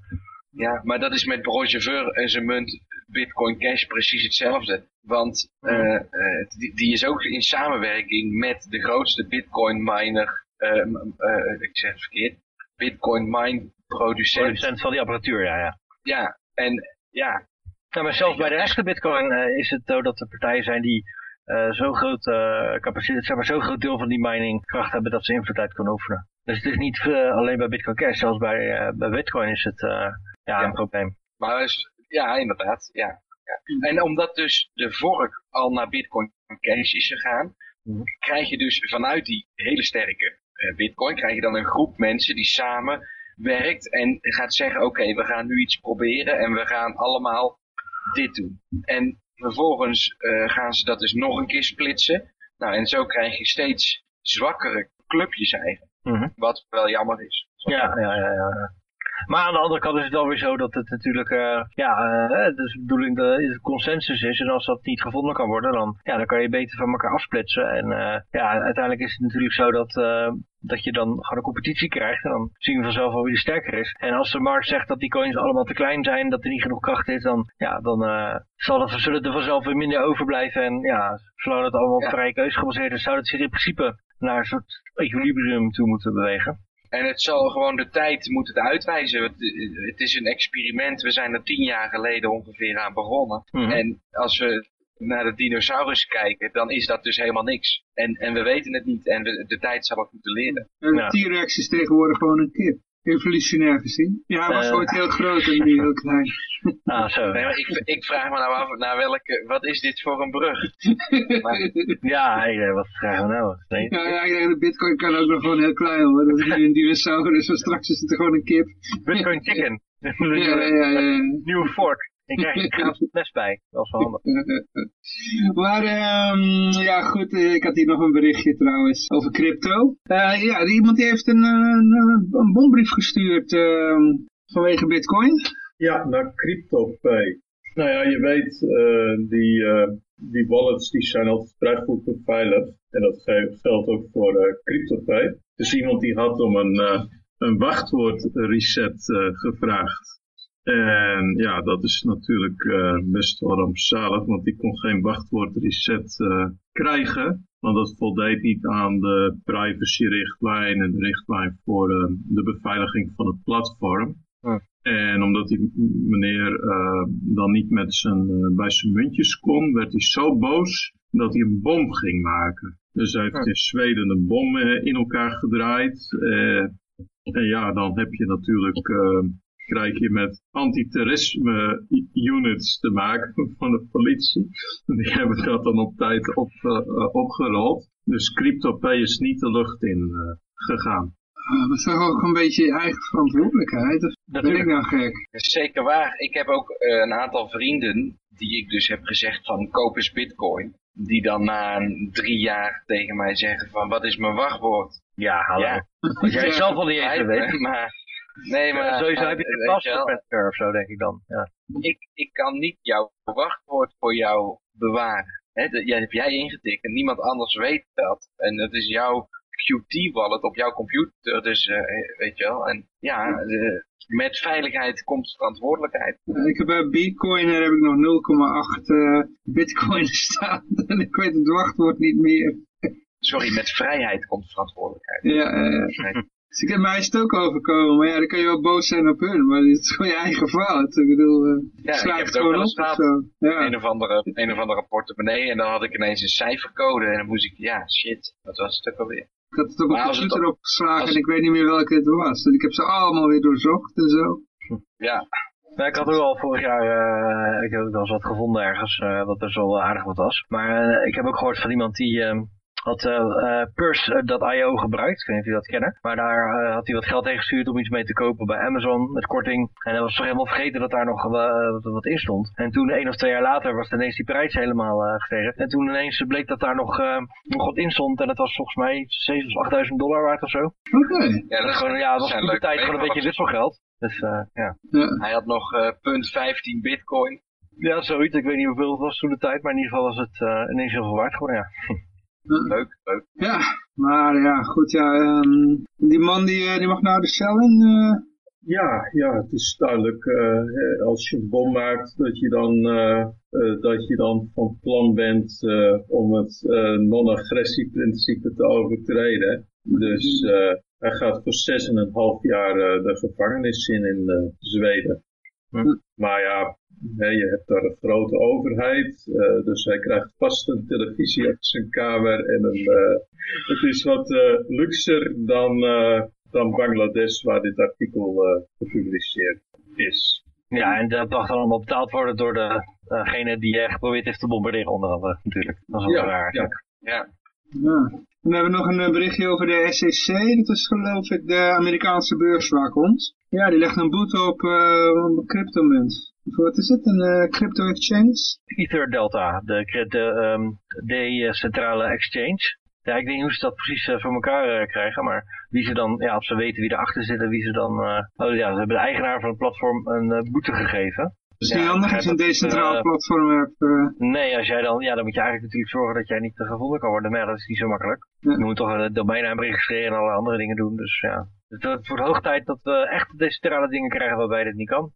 Ja, maar dat is met Roger Ver en zijn munt Bitcoin Cash precies hetzelfde. Want eh, eh, die, die is ook in samenwerking met de grootste Bitcoin miner, eh, eh, ik zeg het verkeerd, Bitcoin mine producent. Producent van die apparatuur, ja, ja. Ja, en ja, maar zelfs bij de echte bitcoin eh, is het zo dat er partijen zijn die eh zo'n groot eh, capaciteit, zeg maar zo'n groot deel van die miningkracht hebben dat ze invloed uit kunnen oefenen. Dus het is niet eh, alleen bij bitcoin cash, zelfs bij, bij bitcoin is het ja, Ja. een probleem. Maar is, ja, inderdaad. Ja, ja. En omdat dus de vork al naar Bitcoin Cash is gegaan, Mhm. krijg je dus vanuit die hele sterke Bitcoin, krijg je dan een groep mensen die samen werkt en gaat zeggen, oké, we gaan nu iets proberen en we gaan allemaal dit doen. En vervolgens eh, gaan ze dat dus nog een keer splitsen. Nou, en zo krijg je steeds zwakkere clubjes eigenlijk. Mhm. Wat wel jammer is. Ja, ja, ja, ja. Maar aan de andere kant is het wel weer zo dat het natuurlijk, eh, ja, eh, het is de bedoeling dat het consensus is. En als dat niet gevonden kan worden, dan, ja, dan kan je beter van elkaar afsplitsen. En eh, ja, uiteindelijk is het natuurlijk zo dat, eh, dat je dan gewoon een competitie krijgt. En dan zien we vanzelf wel wie er sterker is. En als de markt zegt dat die coins allemaal te klein zijn, dat er niet genoeg kracht is, dan, ja, dan zal het, zullen er vanzelf weer minder overblijven. En ja, zolang het allemaal op Ja. vrije keuze gebaseerd is, zou het zich in principe naar een soort equilibrium toe moeten bewegen. En het zal gewoon de tijd moeten het uitwijzen. Het, het is een experiment. We zijn er tien jaar geleden ongeveer aan begonnen. Mhm. En als we naar de dinosaurus kijken, dan is dat dus helemaal niks. En, en we weten het niet. En we, de tijd zal het moeten leren. En de Ja. T-Rex is tegenwoordig gewoon een kip. Evolutionair gezien. Ja, hij was Eh. ooit heel groot en nu heel klein. Ah, zo. Nee, maar ik, ik vraag me nou af, naar welke, wat is dit voor een brug? Ja, hey, eh, wat krijgen we nou? Nee. Ja, ja, ik denk, de bitcoin kan ook nog gewoon heel klein hoor. Dat is nu een dinosaurus, maar straks is het gewoon een kip. Bitcoin chicken. Ja, ja, ja, ja. Nieuwe fork. En krijg je gratis mes bij. Dat is wel handig. Maar ehm, ja goed, eh, ik had hier nog een berichtje trouwens over crypto. Eh, ja, iemand die heeft een, eh, een, een bombrief gestuurd ehm, vanwege bitcoin. Ja, naar CryptoPay. Nou ja, je weet, eh, die, eh, die wallets die zijn altijd vrij goed beveiligd. En dat ge- geldt ook voor CryptoPay. Dus iemand die had om een, eh, een wachtwoord reset eh, gevraagd. En ja, dat is natuurlijk eh, best wel rampzalig, want die kon geen wachtwoord reset eh, krijgen. Want dat voldeed niet aan de privacyrichtlijn en de richtlijn voor eh, de beveiliging van het platform. En omdat die meneer dan niet met zijn, bij zijn muntjes kon, werd hij zo boos dat hij een bom ging maken. Dus hij heeft in Zweden een bom in elkaar gedraaid. en ja, dan heb je natuurlijk, krijg je met antiterrorisme units te maken van de politie. Die hebben dat dan op tijd op, eh, eh, opgerold. Dus CryptoPay is niet de lucht in eh, gegaan. Ah, dat is toch ook een beetje je eigen verantwoordelijkheid? Of ben ik nou gek? Dat zeker waar. Ik heb ook eh, een aantal vrienden die ik dus heb gezegd van koop eens bitcoin. Die dan na een drie jaar tegen mij zeggen van wat is mijn wachtwoord? Ja, hallo. Ja. Jij zelf al niet eens weet. Maar, nee, maar Sowieso heb je eh, een elkaar of zo, denk ik dan. Ja. ik, ik kan niet jouw wachtwoord voor jou bewaren. Hè, dat jij heb jij ingetikt en niemand anders weet dat. En dat is jouw Qt-wallet op jouw computer, dus eh, weet je wel. En ja, de- met veiligheid komt verantwoordelijkheid. Eh, Ik heb bij Bitcoin heb ik nog 0,8 eh, bitcoin staan. En ik weet het wachtwoord niet meer. Sorry, met vrijheid komt verantwoordelijkheid. Ja, eh. Dus ik heb mij het ook overkomen, maar ja, dan kan je wel boos zijn op hun, maar het is gewoon je eigen fout. Ik bedoel, uh, Ja, ik heb het ook gewoon wel op eens of gehad. zo. Ja. Een of andere, een of andere portemonnee en dan had ik ineens een cijfercode en dan moest ik, ja, shit, wat was het ook alweer? Ik had het op het- computer opgeslagen als- en ik weet niet meer welke het was. En ik heb ze allemaal weer doorzocht en zo. Ja, ik had ook al vorig jaar, eh, ik heb ook wel eens wat gevonden ergens, eh, wat best wel aardig wat was. Maar ik heb ook gehoord van iemand die ehm, had eh eh, Purse.io gebruikt. Ik weet niet of jullie dat kennen. Maar daar eh, had hij wat geld heen gestuurd om iets mee te kopen bij Amazon met korting. En hij was toch helemaal vergeten dat daar nog eh, wat, wat in stond. En toen, één of twee jaar later, was ineens die prijs helemaal eh, gestegen. En toen ineens bleek dat daar nog, eh, nog wat in stond. En dat was volgens mij 7.000 of 8.000 dollar waard of zo. Oké. ja, Dat dat, gewoon, ja, dat was zijn toen de tijd gewoon een beetje wisselgeld. Dus eh, ja. Ja. Hij had nog eh, punt 15 bitcoin. Ja, zoiets. Ik weet niet hoeveel het was toen de tijd, maar in ieder geval was het uh, ineens heel veel waard geworden, ja. Leuk, leuk. Ja, maar ja, goed, ja. ehm, die man die, eh, die mag nou de cel in. eh. Ja, ja, het is duidelijk eh, als je een bom maakt dat je dan, dat je dan van plan bent om het non-agressieprincipe te overtreden. Dus eh, hij gaat voor zes en een half jaar de gevangenis in in Zweden. Hm. Maar ja, je hebt daar een grote overheid, eh, dus hij krijgt vast een televisie op zijn kamer en een, eh, het is wat eh, luxer dan, eh, dan Bangladesh waar dit artikel eh, gepubliceerd is. Ja, en dat mag dan allemaal betaald worden door degene die je geprobeerd heeft te bombarderen, onder andere, natuurlijk. Dat is wel Ja, raar. ja. Ja, Ja. En we hebben nog een berichtje over de SEC. Dat is geloof ik de Amerikaanse beurswaakhond. Ja, die legt een boete op eh, op een cryptomunt. Wat is het? Een eh, crypto exchange? Ether Delta, de, de, ehm, decentrale exchange. Ja, ik weet niet hoe ze dat precies eh, voor elkaar eh, krijgen, maar wie ze dan, ja, of ze weten wie erachter zit en wie ze dan, oh ja, ze hebben de eigenaar van het platform een boete gegeven. Dat is Ja, niet handig als je een decentraal platform hebt. Nee, als jij dan, ja, dan moet je eigenlijk natuurlijk zorgen dat jij niet gevonden kan worden. Maar ja, dat is niet zo makkelijk. Ja. Je moet toch een domeinnaam registreren en alle andere dingen doen. Dus ja, het, het wordt hoog tijd dat we echt decentrale dingen krijgen waarbij dit niet kan.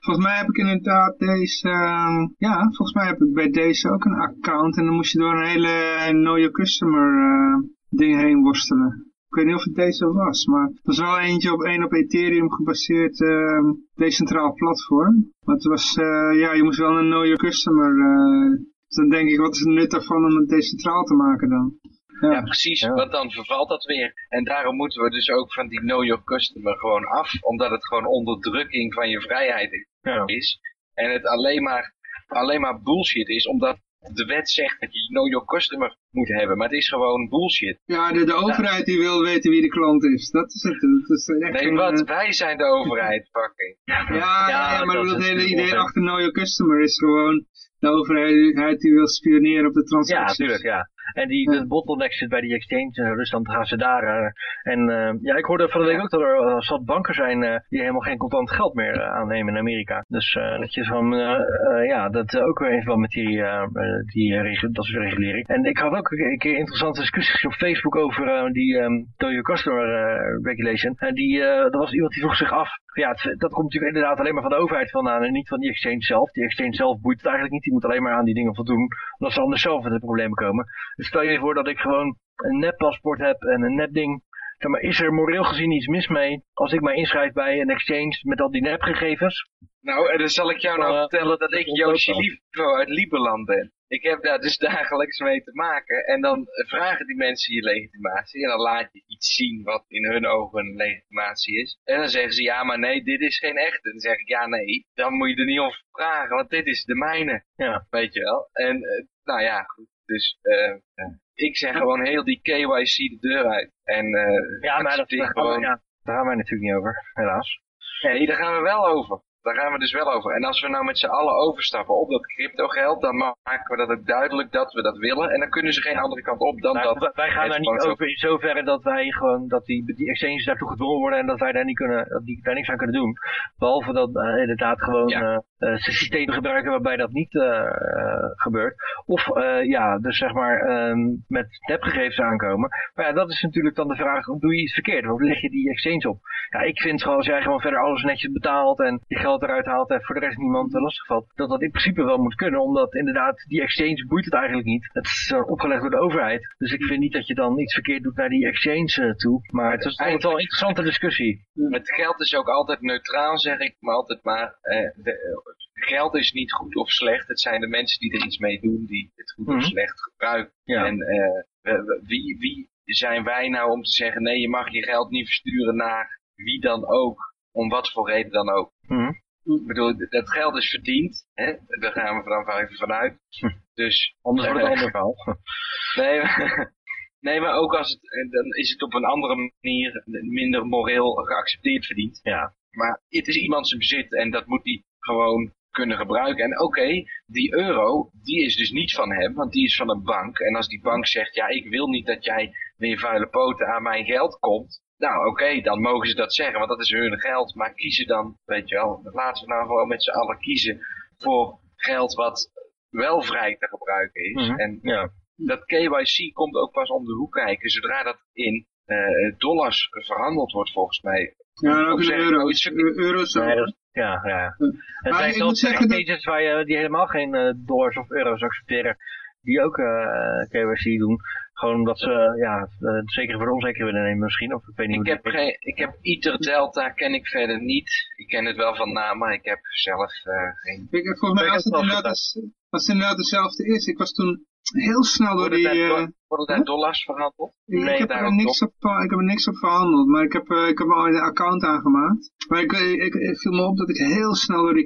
Volgens mij heb ik inderdaad deze, ehm, ja, volgens mij heb ik bij deze ook een account. En dan moest je door een hele know your customer eh, ding heen worstelen. Ik weet niet of het deze was, maar het was wel eentje op één op Ethereum gebaseerd ehm, decentraal platform. Maar het was, eh, ja, je moest wel een know your customer. eh, dus dan denk ik, wat is het nut daarvan om het decentraal te maken dan? Ja precies, Ja. want dan vervalt dat weer. En daarom moeten we dus ook van die know your customer gewoon af, omdat het gewoon onderdrukking van je vrijheid Ja. is. En het alleen maar, alleen maar bullshit is, omdat de wet zegt dat je know your customer moet hebben, maar het is gewoon bullshit. Ja, de, de overheid die wil weten wie de klant is. Dat is het. Dat is echt Nee, wat? eh, Wij zijn de overheid, fucking. Ja, ja, ja, maar dat is hele idee achter Know Your Customer is gewoon de overheid die wil spioneren op de Ja, transacties. natuurlijk, ja. En die, Ja. de bottleneck zit bij die exchange, en zo, dus dan gaan ze daar. eh, en eh, ja, ik hoorde van de week ook dat er eh, zat banken zijn eh, die helemaal geen contant geld meer eh, aannemen in Amerika. Dus eh, dat je eh, eh, ja, dat eh, ook weer in verband met die, eh, eh, die eh, dat soort regulering. En ik had ook een keer- interessante discussies op Facebook over eh, die um, Your Customer eh, regulation. En die, eh er was iemand die vroeg zich af, ja, dat komt natuurlijk inderdaad alleen maar van de overheid vandaan en niet van die exchange zelf. Die exchange zelf boeit het eigenlijk niet, die moet alleen maar aan die dingen voldoen, omdat ze anders zelf in de problemen komen. Dus stel je voor dat ik gewoon een neppaspoort heb en een nepding. Zeg maar, is er moreel gezien iets mis mee als ik mij inschrijf bij een exchange met al die nepgegevens? Nou, en dan zal ik jou nou Eh, vertellen dat ik Yoshi. Livo uit Lieberland ben. Ik heb daar dus dagelijks mee te maken. En dan vragen die mensen je legitimatie. En dan laat je iets zien wat in hun ogen een legitimatie is. En dan zeggen ze, ja, maar nee, dit is geen echte. En dan zeg ik, ja, nee, dan moet je er niet om vragen, want dit is de mijne. Ja. Weet je wel? En, eh, nou ja, goed. Dus, eh, ik zeg gewoon heel die KYC de deur uit. En, Ja, maar dat, gaan we, ja, daar gaan wij natuurlijk niet over, helaas. Nee, daar gaan we wel over. Daar gaan we dus wel over. En als we nou met z'n allen overstappen op dat crypto geld, dan maken we dat ook duidelijk dat we dat willen. En dan kunnen ze geen andere kant op dan dat. wij- gaan daar niet over in zoverre dat wij gewoon, dat die, die exchanges daartoe gedwongen worden en dat wij daar niet kunnen, dat die daar niks aan kunnen doen. Behalve dat eh, inderdaad gewoon Ja. eh, uh, systeem gebruiken waarbij dat niet uh, gebeurt. Of ja, dus zeg maar um, met nepgegevens aankomen. Maar ja, dat is natuurlijk dan de vraag, doe je iets verkeerd? Hoe leg je die exchange op? Ja, ik vind gewoon als jij gewoon verder alles netjes betaalt en je geld eruit haalt en voor de rest niemand lastig valt, dat dat in principe wel moet kunnen. Omdat inderdaad, die exchange boeit het eigenlijk niet. Het is opgelegd door de overheid. Dus ik vind niet dat je dan iets verkeerd doet naar die exchange toe. Maar het is altijd wel een interessante discussie. Het geld is ook altijd neutraal, zeg ik, maar altijd maar... de, geld is niet goed of slecht. Het zijn de mensen die er iets mee doen die het goed of mhm. slecht gebruiken. En uh, wie, wie zijn wij nou om te zeggen, nee, je mag je geld niet versturen naar wie dan ook, om wat voor reden dan ook. Mhm. Ik bedoel, dat geld is verdiend, hè? daar gaan we dan even vanuit. Hm. Dus, Anders wordt het ander verhaal. nee, nee, maar ook als het, dan is het op een andere manier minder moreel geaccepteerd verdiend. Ja. Maar het is iemand zijn bezit en dat moet hij gewoon kunnen gebruiken. En oké, die euro, die is dus niet van hem, want die is van een bank. En als die bank zegt, ja, ik wil niet dat jij met je vuile poten aan mijn geld komt. Nou, oké, dan mogen ze dat zeggen, want dat is hun geld. Maar kiezen dan, weet je wel, laten we nou gewoon met z'n allen kiezen voor geld wat wel vrij te gebruiken is. Mhm, en ja. dat KYC komt ook pas om de hoek kijken, zodra dat in uh, dollars verhandeld wordt volgens mij. Ja, ook in euro's. Euro's ja, ja. Er zijn zelfs agents waar je, die helemaal geen uh, dollars of euro's accepteren, die ook uh, KYC doen. Gewoon omdat ze ja, het zeker voor onzeker willen nemen misschien. Of ik weet niet ik, heb geen, ik heb ITER Delta, ken ik verder niet. Ik ken het wel van naam, maar ik heb zelf uh, geen... Ik, volgens mij als het, inderdaad, als het inderdaad dezelfde is. Ik was toen heel snel door die... Uh, worden daar dollars verhandeld? Ik, nee, heb er niks op, ik heb er niks op verhandeld, maar ik heb, uh, ik heb al een account aangemaakt. Maar ik, ik, ik, viel me op dat ik heel snel door die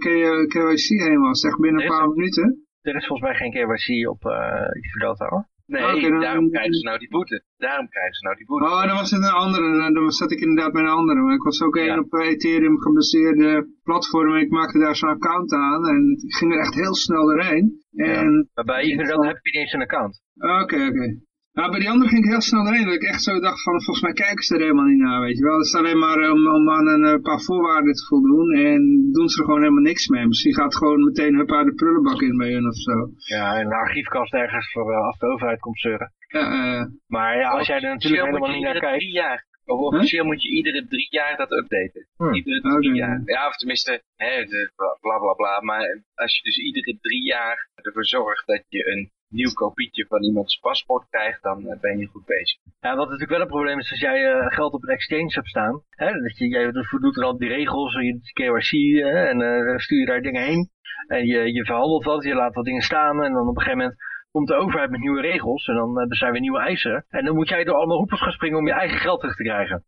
KYC heen was, echt binnen een paar minuten. Er is volgens mij geen KYC op uh, Delta hoor. Nee, okay, daarom krijgen ze nou die boete. Daarom krijgen ze nou die boete. Oh, dan was het een andere. Dan zat ik inderdaad bij een andere. Maar ik was ook een op Ethereum gebaseerde platform. Ik maakte daar zo'n account aan. En ik ging er echt heel snel doorheen. En ja. Maar bij Ethereum heb je niet eens een account. Oké, oké. Nou, bij die andere ging ik heel snel doorheen. Dat ik echt zo dacht van, volgens mij kijken ze er helemaal niet naar, weet je wel. Het is alleen maar om, om aan een eh, paar voorwaarden te voldoen. En doen ze er gewoon helemaal niks mee. Misschien gaat het gewoon meteen hup uit de prullenbak in bij hun of zo. Ja, een archiefkast ergens voor uh, als de overheid komt zeuren. Ja, uh, maar ja, als jij er natuurlijk helemaal niet naar kijkt. Drie jaar. Of officieel moet je iedere drie jaar dat updaten. Hmm. Iedere drie jaar. Ja, of tenminste, hè, de, bla bla bla. Maar als je dus iedere drie jaar ervoor zorgt dat je een nieuw kopietje van iemands paspoort krijgt, dan eh, ben je goed bezig. Ja, wat natuurlijk wel een probleem is als jij uh, geld op een exchange hebt staan. Hè, dat je, jij voldoet er al die regels, je KYC uh, en uh, stuur je daar dingen heen. En je, je verhandelt wat, je laat wat dingen staan en dan op een gegeven moment komt de overheid met nieuwe regels en dan uh, zijn weer nieuwe eisen. En dan moet jij door allemaal hoepels gaan springen om je eigen geld terug te krijgen.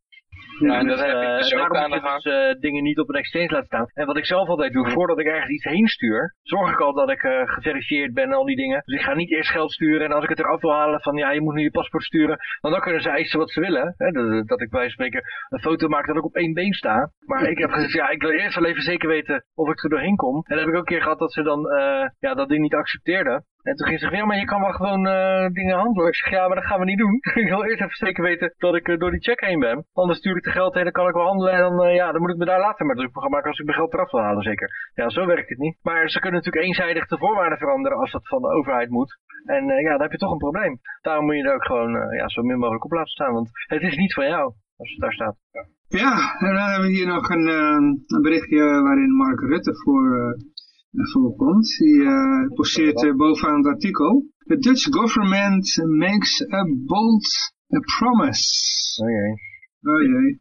Ja, en dat heb ik dus ook aan de gang. Dus, uh, dingen niet op een exchange laten staan. En wat ik zelf altijd doe, voordat ik ergens iets heen stuur, zorg ik al dat ik uh, geverifieerd ben en al die dingen. Dus ik ga niet eerst geld sturen en als ik het eraf wil halen van ja, je moet nu je paspoort sturen, want dan kunnen ze eisen wat ze willen. Hè? Dat, dat ik bij spreken een foto maak dat ik op één been sta. Maar ik heb gezegd, ja, ik wil eerst wel even zeker weten of ik er doorheen kom. En dan heb ik ook een keer gehad dat ze dan ja, dat ding niet accepteerden. En toen ging ze ja, maar je kan wel gewoon uh, dingen handelen. Ik zeg, ja, maar dat gaan we niet doen. ik wil eerst even zeker weten dat ik uh, door die check heen ben. Anders stuur ik de geld heen, dan kan ik wel handelen. En dan, uh, ja, dan moet ik me daar later maar druk voor gaan maken als ik mijn geld eraf wil halen, zeker. Ja, zo werkt het niet. Maar ze kunnen natuurlijk eenzijdig de voorwaarden veranderen als dat van de overheid moet. En ja, dan heb je toch een probleem. Daarom moet je er ook gewoon ja, zo min mogelijk op laten staan. Want het is niet van jou, als het daar staat. Ja, en dan hebben we hier nog een, een berichtje waarin Mark Rutte voor voorkomt. Die uh, posteert uh, bovenaan het artikel. The Dutch government makes a bold a promise. Oh jee. Oh jee.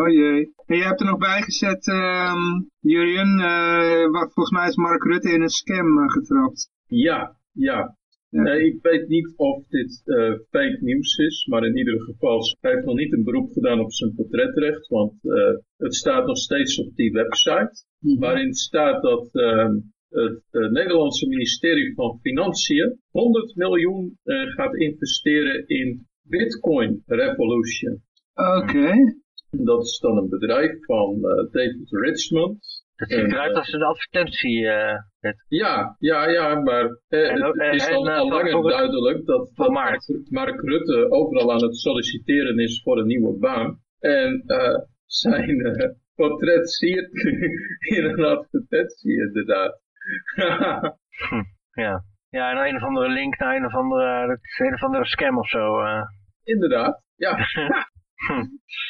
Oh jee. En je hebt er nog bij gezet, um, Jurien, uh, wat volgens mij is Mark Rutte in een scam getrapt. Ja, ja. Ja. Nee, ik weet niet of dit uh, fake nieuws is, maar in ieder geval, hij heeft nog niet een beroep gedaan op zijn portretrecht, want uh, het staat nog steeds op die website, mm -hmm. waarin staat dat uh, het Nederlandse ministerie van Financiën 100 miljoen gaat investeren in Bitcoin Revolution. Oké. Okay. Dat is dan een bedrijf van David Richmond. Het ziet eruit als een advertentie. Uh, ja, ja, ja, maar eh, en, het en, is al, al langer duidelijk dat, dat Mark. Mark Rutte overal aan het solliciteren is voor een nieuwe baan. En uh, zijn portret zie je in een advertentie inderdaad. Ja. Ja, en een of andere link naar een of andere, dat is een of andere scam of zo. eh. Inderdaad, ja.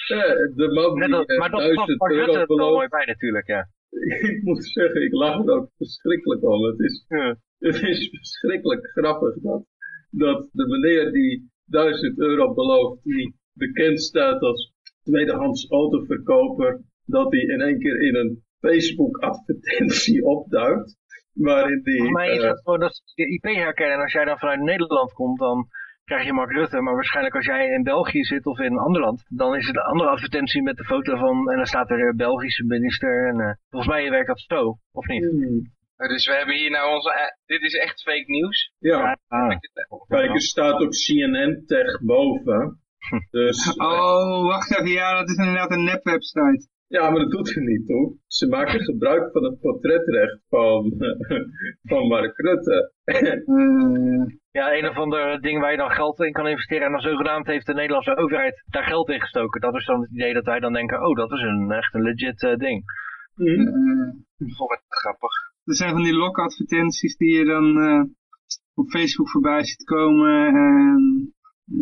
Eh, de man die eh, maar dat past 1000 Mark Rutte euro er wel mooi bij natuurlijk, ja. Ik moet zeggen, ik lach er ook verschrikkelijk om. Het is, Ja. het is verschrikkelijk grappig dat, dat de meneer die 1000 euro belooft, die bekend staat als tweedehands autoverkoper, dat hij in één keer in een Facebook advertentie opduikt. Waarin die, mij is dat gewoon dat je IP herkennen. En als jij dan vanuit Nederland komt, dan krijg je Mark Rutte. Maar waarschijnlijk als jij in België zit of in een ander land, dan is het een andere advertentie met de foto van, en dan staat er de Belgische minister. En eh, volgens mij werkt dat zo, of niet? Dus we hebben hier nou onze... eh, Dit is echt fake nieuws. ja, Ah. kijk, er staat ook CNN Tech boven. Dus, Oh, wacht even. Ja, dat is inderdaad een nepwebsite. Ja, maar dat doet er niet toe. Ze maken gebruik van het portretrecht van, van Mark Rutte. Eh, Ja, een of ander ding waar je dan geld in kan investeren. En dan zogenaamd heeft de Nederlandse overheid daar geld in gestoken. Dat is dan het idee dat wij dan denken, oh, dat is een echt een legit eh, ding. Hm? eh, Oh, wat grappig. er zijn van die lokadvertenties die je dan eh, op Facebook voorbij ziet komen. En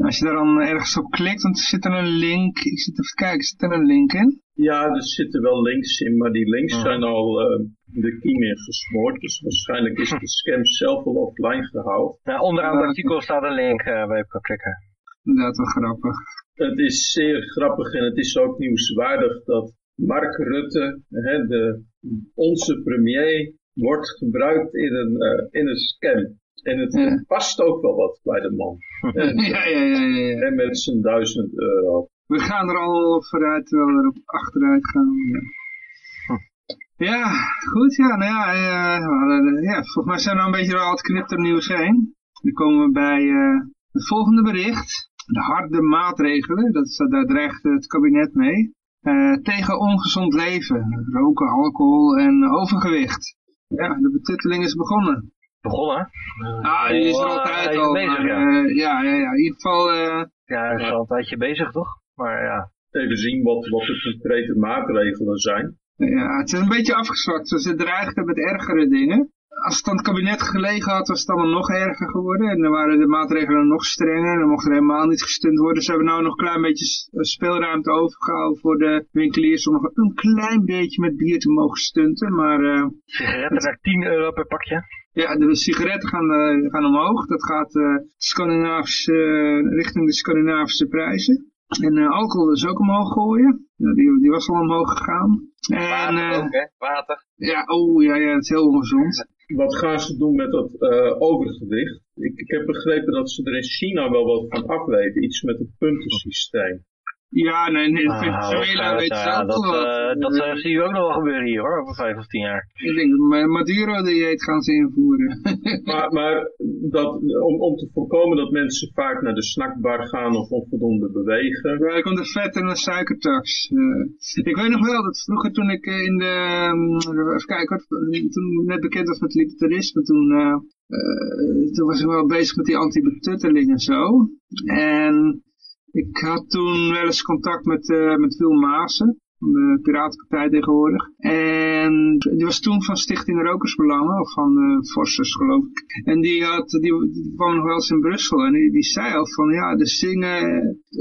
als je daar dan ergens op klikt, dan zit er een link. Ik zit even te kijken, zit er een link in? Ja, er zitten wel links in, maar die links Ja. zijn al eh, de kiem in gesmoord. Dus waarschijnlijk is de scam zelf al offline gehaald. Nou, onderaan het artikel staat een link eh, waar je op kan klikken. Inderdaad wel grappig. Het is zeer grappig en het is ook nieuwswaardig dat Mark Rutte, hè, de, onze premier, wordt gebruikt in een, eh, in een scam. En het Ja. past ook wel wat bij de man. En, Ja, ja, ja, ja, ja. en met zijn duizend euro. We gaan er al vooruit, terwijl we er op achteruit gaan. Ja, ja goed. Ja, nou ja, eh, we hadden- ja, volgens mij zijn we nou een beetje door al het knipternieuws heen. Dan komen we bij eh, het volgende bericht. De harde maatregelen, dat, is- daar dreigt het kabinet mee. Eh, tegen ongezond leven, roken, alcohol en overgewicht. Ja, de betutteling is begonnen. Begonnen? Ah, die is er Oh, altijd al. bezig, maar, ja. eh, ja, ja, ja. In ieder geval, eh, Ja, is al een tijdje bezig, toch? Maar ja. Even zien wat, wat de concrete maatregelen zijn. Ja, het is een beetje afgezwakt. Ze dreigden met ergere dingen. Als het aan het kabinet gelegen had, was het allemaal nog erger geworden. En dan waren de maatregelen nog strenger. En dan mocht er helemaal niet gestund worden. Ze hebben nou nog een klein beetje s- speelruimte overgehouden voor de winkeliers om nog een klein beetje met bier te mogen stunten. Maar eh, Sigaretten naar 10 euro per pakje. ja, de sigaretten gaan, eh, gaan omhoog. Dat gaat eh, Scandinavische, eh, richting de Scandinavische prijzen. En eh, alcohol is ook omhoog gooien. Ja, die, die was al omhoog gegaan. En, Water eh, ook, hè? Water. ja, oh ja, ja, het is heel ongezond. Wat gaan ze doen met dat eh, overgewicht? Ik, ik heb begrepen dat ze er in China wel wat van afweten. Iets met het puntensysteem. Ja, nee, nee, Ah, Venezuela dat, weet zelf dat, wel wat. eh, dat eh, zie je ook nog wel gebeuren hier hoor, over vijf of tien jaar. Ik denk, dat Maduro-dieet gaan ze invoeren. Maar, maar dat, om, om te voorkomen dat mensen vaak naar de snackbar gaan of onvoldoende bewegen. Ja, er komt de vet en de suikertax. Eh, ik weet nog wel dat vroeger toen ik eh, in de... ehm, even kijken, toen ik net bekend was met libertarisme, toen, toen was ik wel bezig met die anti-betutteling en zo. En ik had toen wel eens contact met, eh met Wil Maassen, van de Piratenpartij tegenwoordig. En die was toen van Stichting Rokersbelangen, of van uh, Forsters geloof ik. En die, had, die, die kwam nog wel eens in Brussel en die, die zei al van ja, de zingen,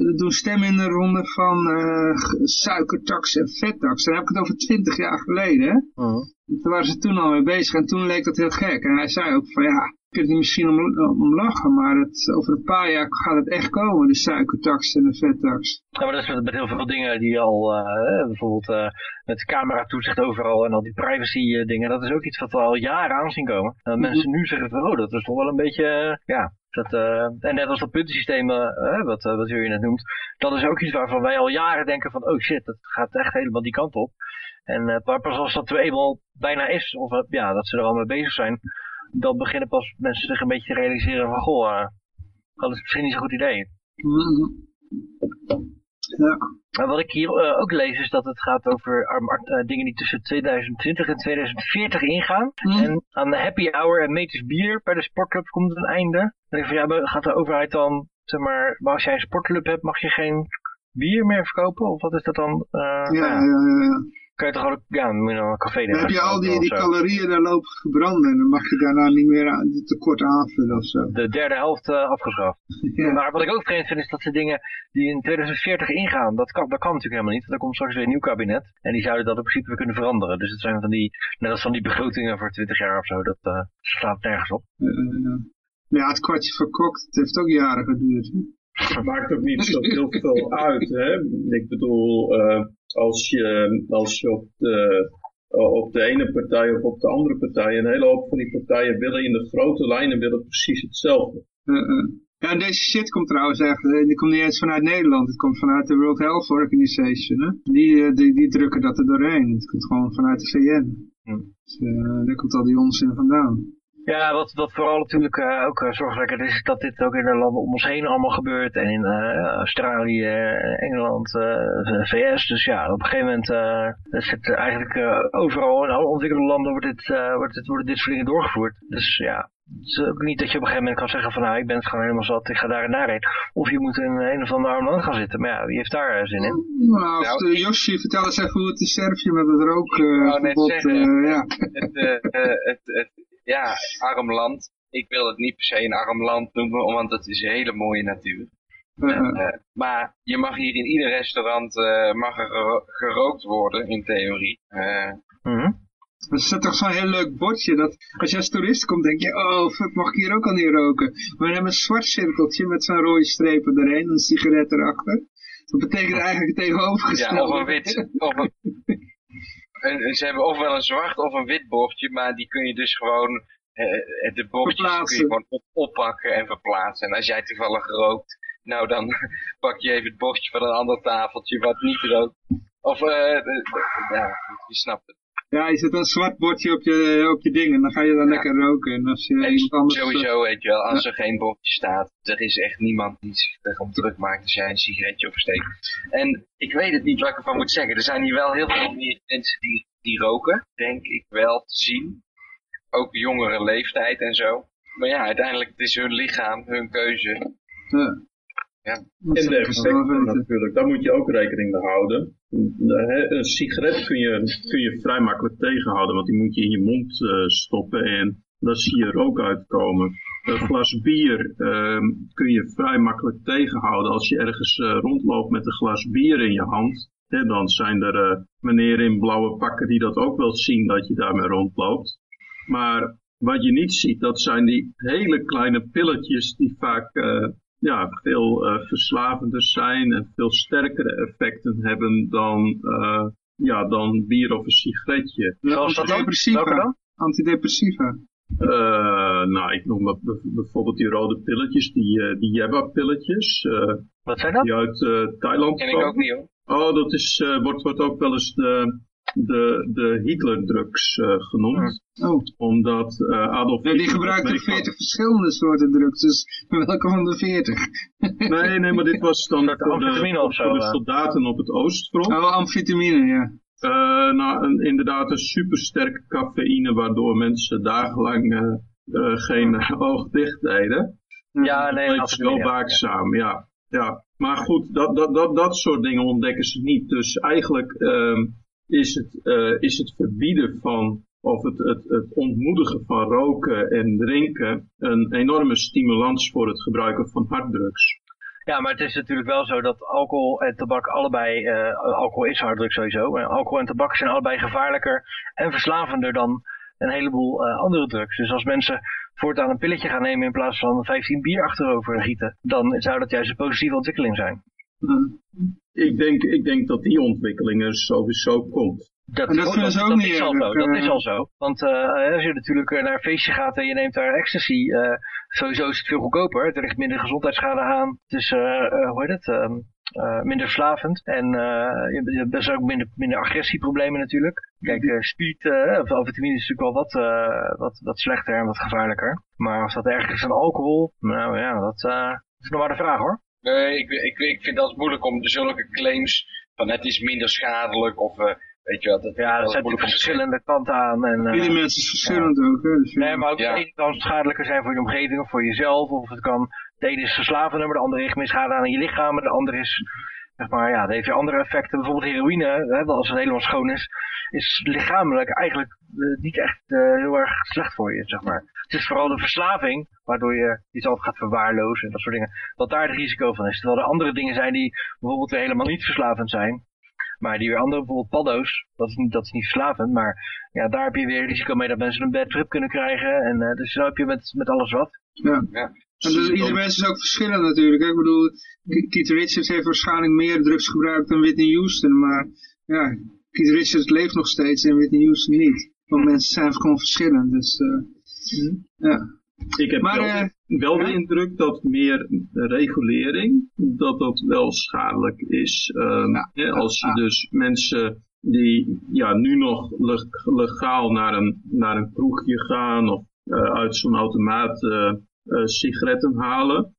er doen stemmen in de ronde van uh, suikertax en vettax. Dan heb ik het over twintig jaar geleden. Hè? Mhm. Toen waren ze toen al mee bezig en toen leek dat heel gek. En hij zei ook van ja, kunt er misschien om, om lachen, maar het, over een paar jaar gaat het echt komen, de suikertax en de vettax. Ja, maar dat is met, met heel veel dingen die al, uh, bijvoorbeeld uh, met camera toezicht overal en al die privacy uh, dingen, dat is ook iets wat we al jaren aan zien komen. En mm -hmm. mensen nu zeggen van, oh, dat is toch wel een beetje, ja, dat, en net als dat puntensysteem, wat, wat u net noemt, dat is ook iets waarvan wij al jaren denken van, oh shit, dat gaat echt helemaal die kant op. En pas als dat er eenmaal bijna is, of ja, dat ze er al mee bezig zijn, dan beginnen pas mensen zich een beetje te realiseren van, goh, uh, dat is misschien niet zo'n goed idee. Mm -hmm. Ja. Wat ik hier uh, ook lees is dat het gaat over uh, dingen die tussen 2020 en 2040 ingaan. Mm. En aan de happy hour en meters bier bij de sportclub komt een einde. Dan denk ik van ja, gaat de overheid dan, zeg maar, maar als jij een sportclub hebt mag je geen bier meer verkopen? Of wat is dat dan? Uh, ja, ja, ja, ja. Kan je toch gewoon ja, moet je dan een café Dan heb je al die, die calorieën daar lopen verbranden en dan mag je daarna niet meer aan, tekort aanvullen of zo. de derde helft eh, afgeschaft. Ja. Maar wat ik ook vreemd vind is dat ze dingen die in 2040 ingaan, dat kan, dat kan natuurlijk helemaal niet. Want er komt straks weer een nieuw kabinet en die zouden dat in principe weer kunnen veranderen. Dus het zijn van die, net als van die begrotingen voor 20 jaar of zo, dat eh, slaat nergens op. Ja, het kwartje verkocht, het heeft ook jaren geduurd. hè. Het maakt ook niet zo heel veel uit. Hè? Ik bedoel, eh, als je, als je op, de, op de ene partij of op de andere partij, een hele hoop van die partijen willen in de grote lijnen willen precies hetzelfde. Eh, eh. Ja, deze shit komt trouwens echt, die komt niet eens vanuit Nederland, het komt vanuit de World Health Organization. Hè? Die, die, die drukken dat er doorheen, het komt gewoon vanuit de VN. Hm. Dus, daar komt al die onzin vandaan. Ja, wat, wat vooral natuurlijk eh, ook uh, zorgwekkend is, is dat dit ook in de landen om ons heen allemaal gebeurt. En in eh, Australië, eh, Engeland, eh, VS. Dus ja, op een gegeven moment uh, zit eigenlijk uh, overal in alle ontwikkelde landen wordt dit, uh, wordt dit, worden dit soort dingen doorgevoerd. Dus ja, het is ook niet dat je op een gegeven moment kan zeggen van nou, ik ben het gewoon helemaal zat, ik ga daar en daarheen. Of je moet in een of ander arm land gaan zitten. Maar ja, wie heeft daar uh, zin in? Nou, of de Yoshi, vertel eens even hoe het in Servië met het rookverbod... Uh, ja. het, het, het, ja, arm land. Ik wil het niet per se een arm land noemen, want het is een hele mooie natuur. Uh, uh, maar je mag hier in ieder restaurant uh, mag er gero gerookt worden, in theorie. Mm -hmm. Er zit toch zo'n heel leuk bordje, dat als je als toerist komt, denk je, oh, fuck, mag ik hier ook al niet roken? Maar we hebben een zwart cirkeltje met zo'n rode strepen erheen, een sigaret erachter. Dat betekent eigenlijk het tegenovergestelde. Ja, of een wit, of een, en ze hebben ofwel een zwart of een wit bordje, maar die kun je dus gewoon, uh, de bordjes kun je gewoon op, oppakken en verplaatsen. En als jij toevallig rookt, nou dan pak je even het bordje van een ander tafeltje wat niet rookt. Of, uh, ja, je snapt het. Ja, je zet een zwart bordje op je, op je ding en dan ga je dan ja. lekker roken. En als je anders... Sowieso, weet je wel, als ja. er geen bordje staat, er is echt niemand die zich erom druk maakt als jij een sigaretje opsteekt. En ik weet het niet wat ik ervan moet zeggen. Er zijn hier wel heel veel mensen die, die roken, denk ik wel te zien. Ook jongere leeftijd en zo. Maar ja, uiteindelijk het is hun lichaam, hun keuze. Ja. Ja. En de effecten natuurlijk, daar moet je ook rekening mee houden. Een sigaret kun je, kun je vrij makkelijk tegenhouden, want die moet je in je mond uh, stoppen en daar zie je rook uitkomen. Een glas bier uh, kun je vrij makkelijk tegenhouden als je ergens uh, rondloopt met een glas bier in je hand. Hè, dan zijn er uh, meneren in blauwe pakken die dat ook wel zien dat je daarmee rondloopt. Maar wat je niet ziet, dat zijn die hele kleine pilletjes die vaak ja, veel uh, verslavender zijn en veel sterkere effecten hebben dan, uh, ja, dan bier of een sigaretje. Antidepressiva. Dan? Antidepressiva. Uh, nou, ik noem dat bijvoorbeeld die rode pilletjes, die, die Jebba-pilletjes. Wat zijn dat? Die uit Thailand Ken ik ook niet hoor. Oh, dat is, wordt, wordt ook wel eens de, de, de Hitler-drugs uh, genoemd. Oh. Omdat uh, Adolf ja, die gebruikte 40 verschillende soorten drugs, dus welke van de 40? nee, nee, maar dit was dan voor de, of zo, voor de soldaten op het oostfront. Oh, amfetamine, ja. Uh, nou, een, inderdaad een supersterke cafeïne, waardoor mensen dagenlang geen oog dicht deden. Ja, nee, dat is wel waakzaam, ja. ja. Maar goed, dat, dat, dat, dat soort dingen ontdekken ze niet. Dus eigenlijk uh, is, het, uh, is het verbieden van, of het, het, het ontmoedigen van roken en drinken een enorme stimulans voor het gebruiken van harddrugs. Ja, maar het is natuurlijk wel zo dat alcohol en tabak allebei, uh, alcohol is harddruk sowieso, maar alcohol en tabak zijn allebei gevaarlijker en verslavender dan een heleboel uh, andere drugs. Dus als mensen voortaan een pilletje gaan nemen in plaats van 15 bier achterover gieten, dan zou dat juist een positieve ontwikkeling zijn. Ik denk, ik denk dat die ontwikkeling er sowieso komt. Dat, en dat vinden ze ook dat niet is al zo. Dat eh. is al zo. Want uh, als je natuurlijk naar een feestje gaat en je neemt daar ecstasy, uh, sowieso is het veel goedkoper. Er ligt minder gezondheidsschade aan. Het is, uh, hoe heet het, um, minder verslavend. En je hebt best ook minder, minder agressieproblemen natuurlijk. Kijk, speed of vitamine is natuurlijk wel wat, wat, wat slechter en wat gevaarlijker. Maar of dat erg is dan alcohol, nou ja, dat is nog maar de vraag hoor. Nee, ik, ik, ik vind dat moeilijk om zulke claims van het is minder schadelijk of uh, weet je wat. Dat, ja, er zijn verschillende kanten aan. En, uh, Ieder mens is verschillend ja. ook. Hè, dus nee, maar ook ja. het kan schadelijker zijn voor je omgeving of voor jezelf. Of het kan, de ene is verslavender, maar de andere heeft meer schade aan je lichaam. Maar de andere is zeg maar, ja, dan heeft je andere effecten. Bijvoorbeeld heroïne, hè, als het helemaal schoon is, is lichamelijk eigenlijk eh, niet echt eh, heel erg slecht voor je, zeg maar. Het is vooral de verslaving, waardoor je jezelf gaat verwaarlozen en dat soort dingen, wat daar het risico van is. Terwijl er andere dingen zijn die bijvoorbeeld weer helemaal niet verslavend zijn. Maar die weer andere, bijvoorbeeld paddo's, dat is niet, dat is niet verslavend, maar ja, daar heb je weer risico mee dat mensen een bad trip kunnen krijgen. En uh, dus dan heb je met, met alles wat. Ja. Ja. En dus ieder mens is ook verschillend natuurlijk. Ik bedoel, Keith Richards heeft waarschijnlijk meer drugs gebruikt dan Whitney Houston. Maar ja, Keith Richards leeft nog steeds en Whitney Houston niet. Want mensen zijn gewoon verschillend. Dus uh, ja. Ik heb Maar, wel, eh, wel de indruk dat meer regulering, dat dat wel schadelijk is. Ehm, hè, als je dus mensen die ja, nu nog leg- legaal naar een, naar een kroegje gaan of eh, uit zo'n automaat eh, sigaretten halen,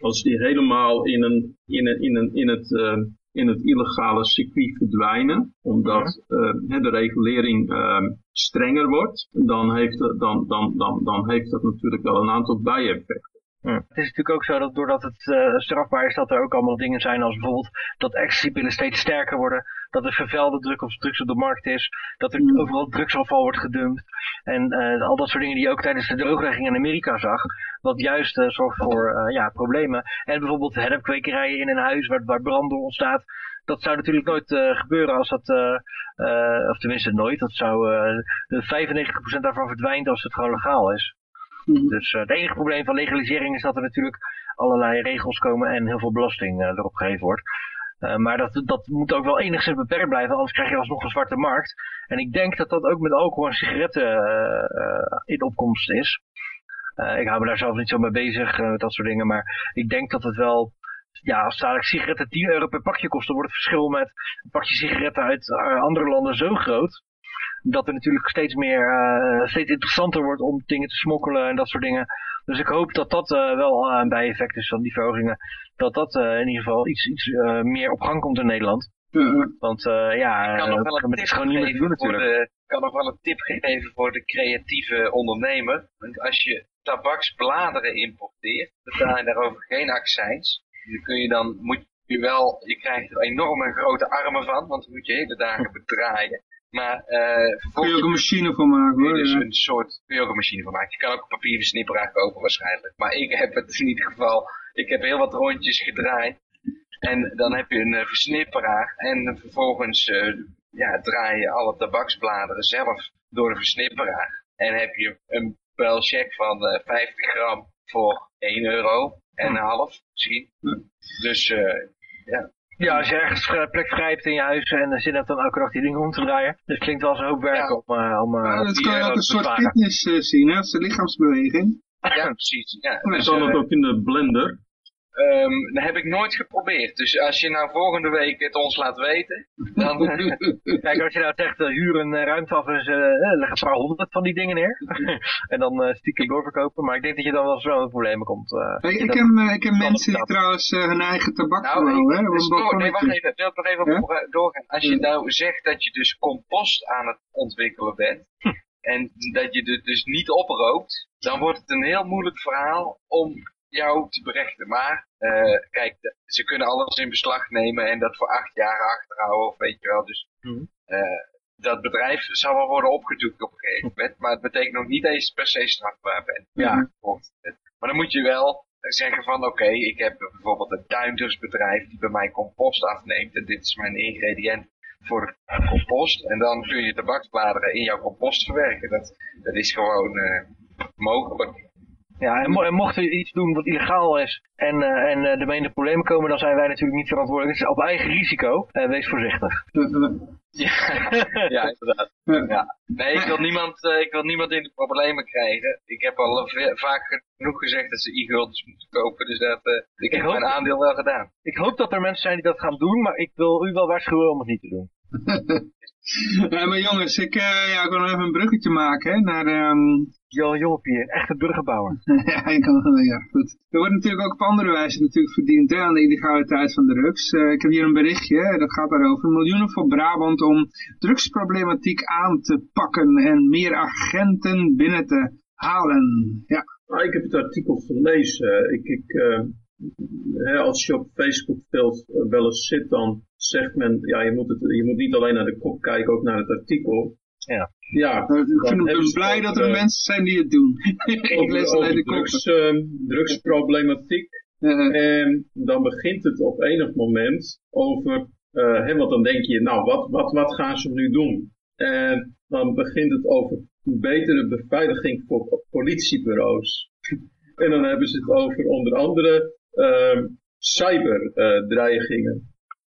als die helemaal in, een, in, een, in, een, in, het, eh, in het illegale circuit verdwijnen, omdat eh, hè, de regulering eh, strenger wordt, dan heeft, dat- dan, dan, dan, dan heeft dat natuurlijk wel een aantal bijeffecten. Het is natuurlijk ook zo dat doordat het eh, strafbaar is, dat er ook allemaal dingen zijn als bijvoorbeeld dat ecstasypillen steeds sterker worden, dat er vervuilde druk of drugs op de markt is, dat er Mm. overal drugsafval wordt gedumpt en eh, al dat soort dingen die je ook tijdens de drooglegging in Amerika zag, wat juist eh, zorgt voor ja, problemen. En bijvoorbeeld hennepkwekerijen in een huis waar, waar brand door ontstaat, dat zou natuurlijk nooit gebeuren als dat, of tenminste nooit, dat zou eh, de 95% daarvan verdwijnt als het gewoon legaal is. Mhm. Dus eh, het enige probleem van legalisering is dat er natuurlijk allerlei regels komen en heel veel belasting eh, erop gegeven wordt. Eh, maar dat, dat moet ook wel enigszins beperkt blijven, anders krijg je alsnog een zwarte markt. En ik denk dat dat ook met alcohol en sigaretten in opkomst is. Ik hou me daar zelf niet zo mee bezig, dat soort dingen. Maar ik denk dat het wel, ja, als dadelijk sigaretten 10 euro per pakje kosten, wordt het verschil met een pakje sigaretten uit andere landen zo groot. Dat er natuurlijk steeds meer, eh, steeds interessanter wordt om dingen te smokkelen en dat soort dingen. Dus ik hoop dat dat eh, wel een bijeffect is van die verhogingen. Dat dat eh, in ieder geval iets, iets eh, meer op gang komt in Nederland. Ja. Want eh, ja, Ik kan eh, nog wel een het tip is gewoon niet meer te doen geven voor natuurlijk. de, ik kan nog wel een tip geven voor de creatieve ondernemer. Want als je tabaksbladeren importeert, betaal je daarover geen accijns. Dan kun je dan, moet je wel, je krijgt er enorme grote armen van, want dan moet je hele dagen bedraaien. Maar eh Kun je ook een machine van maken hoor. dus ja. een soort, kun je ook een machine van maken. Je kan ook een papierversnipperaar kopen waarschijnlijk. Maar ik heb het in ieder geval, ik heb heel wat rondjes gedraaid. En dan heb je een eh, versnipperaar en vervolgens eh, ja, draai je alle tabaksbladeren zelf door de versnipperaar. En heb je een check van eh 50 gram voor 1 euro en een half misschien. Dus eh, Ja, als je ergens vri- plek vrij hebt in je huis en zin hebt om elke dag die dingen om te draaien. Dus het klinkt wel eens een hoop werk Ja. om, eh, om eh, Maar dat kan je ook een soort fitness eh, zien, hè? Dat is de lichaamsbeweging. ja, precies. Ja. Ja, Dus, Kan eh, het ook in de blender? Ehm, dat heb ik nooit geprobeerd. Dus als je nou volgende week het ons laat weten, dan... eh, Kijk, als je nou zegt, uh, huur een eh, ruimte af en ze eh, leg een paar honderd van die dingen neer. en dan eh, stiekem doorverkopen. Maar ik denk dat je dan wel zo in problemen komt. eh. Hey, ik, Dat- eh, ik kan mensen die trouwens eh, hun eigen tabak nou, hè? dus nee, wacht even. Ik wil nog even op doorgaan. Als je Ja. nou zegt dat je dus compost aan het ontwikkelen bent, en dat je het dus niet oprookt, dan wordt het een heel moeilijk verhaal om jou te berechten. Maar, eh, kijk, ze kunnen alles in beslag nemen en dat voor acht jaar achterhouden, of weet je wel. Dus Mhm. eh, dat bedrijf zal wel worden opgedoekt op een gegeven moment, maar het betekent nog niet dat je per se strafbaar bent. Ja. Maar dan moet je wel zeggen van oké, ik heb bijvoorbeeld een tuindersbedrijf die bij mij compost afneemt en dit is mijn ingrediënt voor compost. En dan kun je tabaksbladeren in jouw compost verwerken. Dat, dat is gewoon eh, mogelijk. Ja, en, mo en mocht je iets doen wat illegaal is en, eh en eh ermee in de problemen komen, dan zijn wij natuurlijk niet verantwoordelijk. Het is op eigen risico. Eh, wees voorzichtig. Ja, ja inderdaad. Ja. Nee, ik wil, niemand, ik wil niemand in de problemen krijgen. Ik heb al vaak genoeg gezegd dat ze e-guldens moeten kopen. Dus dat, eh, ik heb mijn aandeel wel gedaan. Ik hoop dat er mensen zijn die dat gaan doen, maar ik wil u wel waarschuwen om het niet te doen. Maar jongens, ik, eh, ja, ik wil nog even een bruggetje maken hè, naar... ehm, Jo, Joppie, een echte burgerbouwer. ja, ik kan, ja, goed. Er wordt natuurlijk ook op andere wijze natuurlijk verdiend hè, aan de illegaliteit van drugs. Eh, ik heb hier een berichtje, hè, dat gaat daarover. Miljoenen voor Brabant om drugsproblematiek aan te pakken en meer agenten binnen te halen. Ja, Nou, ik heb het artikel gelezen. Ik, ik, eh, als je op Facebook veel wel eens zit, dan zegt men, ja, je moet, het, je moet niet alleen naar de kop kijken, ook naar het artikel. Ja. Ja, Ik vind hebben het ze blij dat er mensen zijn die het doen. ik over- lees alleen de kop. drugs, eh, drugsproblematiek. En dan begint het op enig moment over, eh, hè, want dan denk je, nou, wat, wat, wat gaan ze nu doen? En dan begint het over betere beveiliging voor politiebureaus. en dan hebben ze het over onder andere ehm, cyberdreigingen.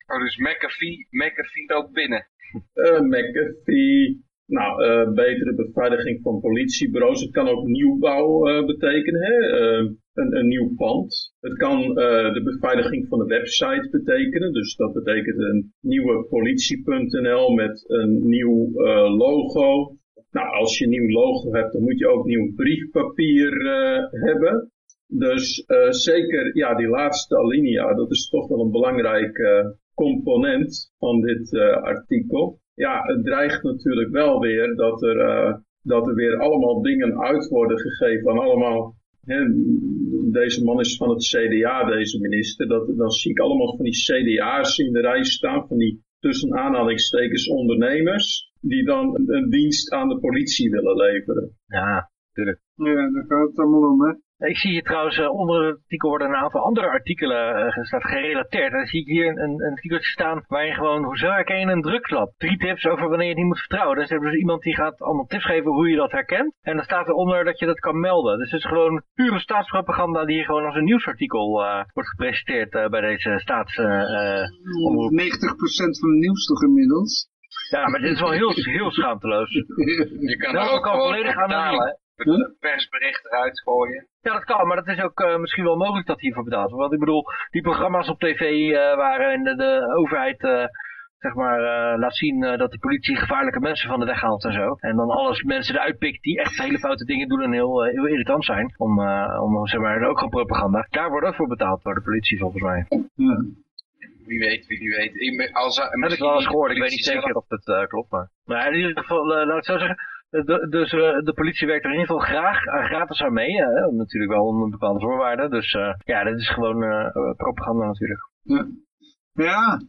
Oh, dus McAfee, McAfee loopt binnen. Eh, McAfee, nou, eh, betere beveiliging van politiebureaus. Het kan ook nieuwbouw eh, betekenen, hè? Eh, een, een nieuw pand. Het kan eh, de beveiliging van de website betekenen. Dus dat betekent een nieuwe politie.nl met een nieuw eh, logo. Nou, als je een nieuw logo hebt, dan moet je ook nieuw briefpapier eh, hebben. Dus eh, zeker, ja, die laatste alinea, dat is toch wel een belangrijk eh, component van dit eh, artikel. Ja, het dreigt natuurlijk wel weer dat er, eh, dat er weer allemaal dingen uit worden gegeven aan allemaal... Hè, deze man is van het CDA, deze minister. Dat, dan zie ik allemaal van die CDA's in de rij staan, van die tussen aanhalingstekens ondernemers, die dan een dienst aan de politie willen leveren. Ja, tuurlijk. Ja, daar gaat het allemaal om, hè. Ik zie hier trouwens eh, onder het artikel worden een aantal andere artikelen eh, staat gerelateerd. En dan zie ik hier een, een, een artikeltje staan waarin gewoon, hoezo herken je een drugslab? Drie tips over wanneer je het niet moet vertrouwen. Dus hebben dus iemand die gaat allemaal tips geven hoe je dat herkent. En dan staat eronder dat je dat kan melden. Dus het is gewoon pure staatspropaganda die hier gewoon als een nieuwsartikel eh, wordt gepresenteerd eh, bij deze staats... eh, eh, omroep. 90% van het nieuws toch inmiddels. ja, maar dit is wel heel, heel schaamteloos. Je kan Nou, er ook ook gewoon volledig voor Het persbericht eruit gooien. Ja, dat kan, maar dat is ook eh, misschien wel mogelijk dat hiervoor betaald wordt. Want ik bedoel, die programma's op tv eh waarin de, de overheid eh, zeg maar, eh, laat zien eh, dat de politie gevaarlijke mensen van de weg haalt en zo. En dan alles mensen eruit pikt die echt hele foute dingen doen en heel, eh, heel irritant zijn. Om, eh, om zeg maar, ook gewoon propaganda. Daar wordt ook voor betaald door de politie volgens mij. Ja. Wie weet, wie weet. Ik ben- Als, Heb ik wel eens gehoord, ik weet niet zeker of het eh, klopt. Maar, maar in ieder geval, laat ik zo zeggen. De, dus eh, de politie werkt er in ieder geval graag, eh, gratis aan mee. eh, natuurlijk wel onder bepaalde voorwaarden. Dus eh, ja, dit is gewoon eh, propaganda natuurlijk. Ja. ja.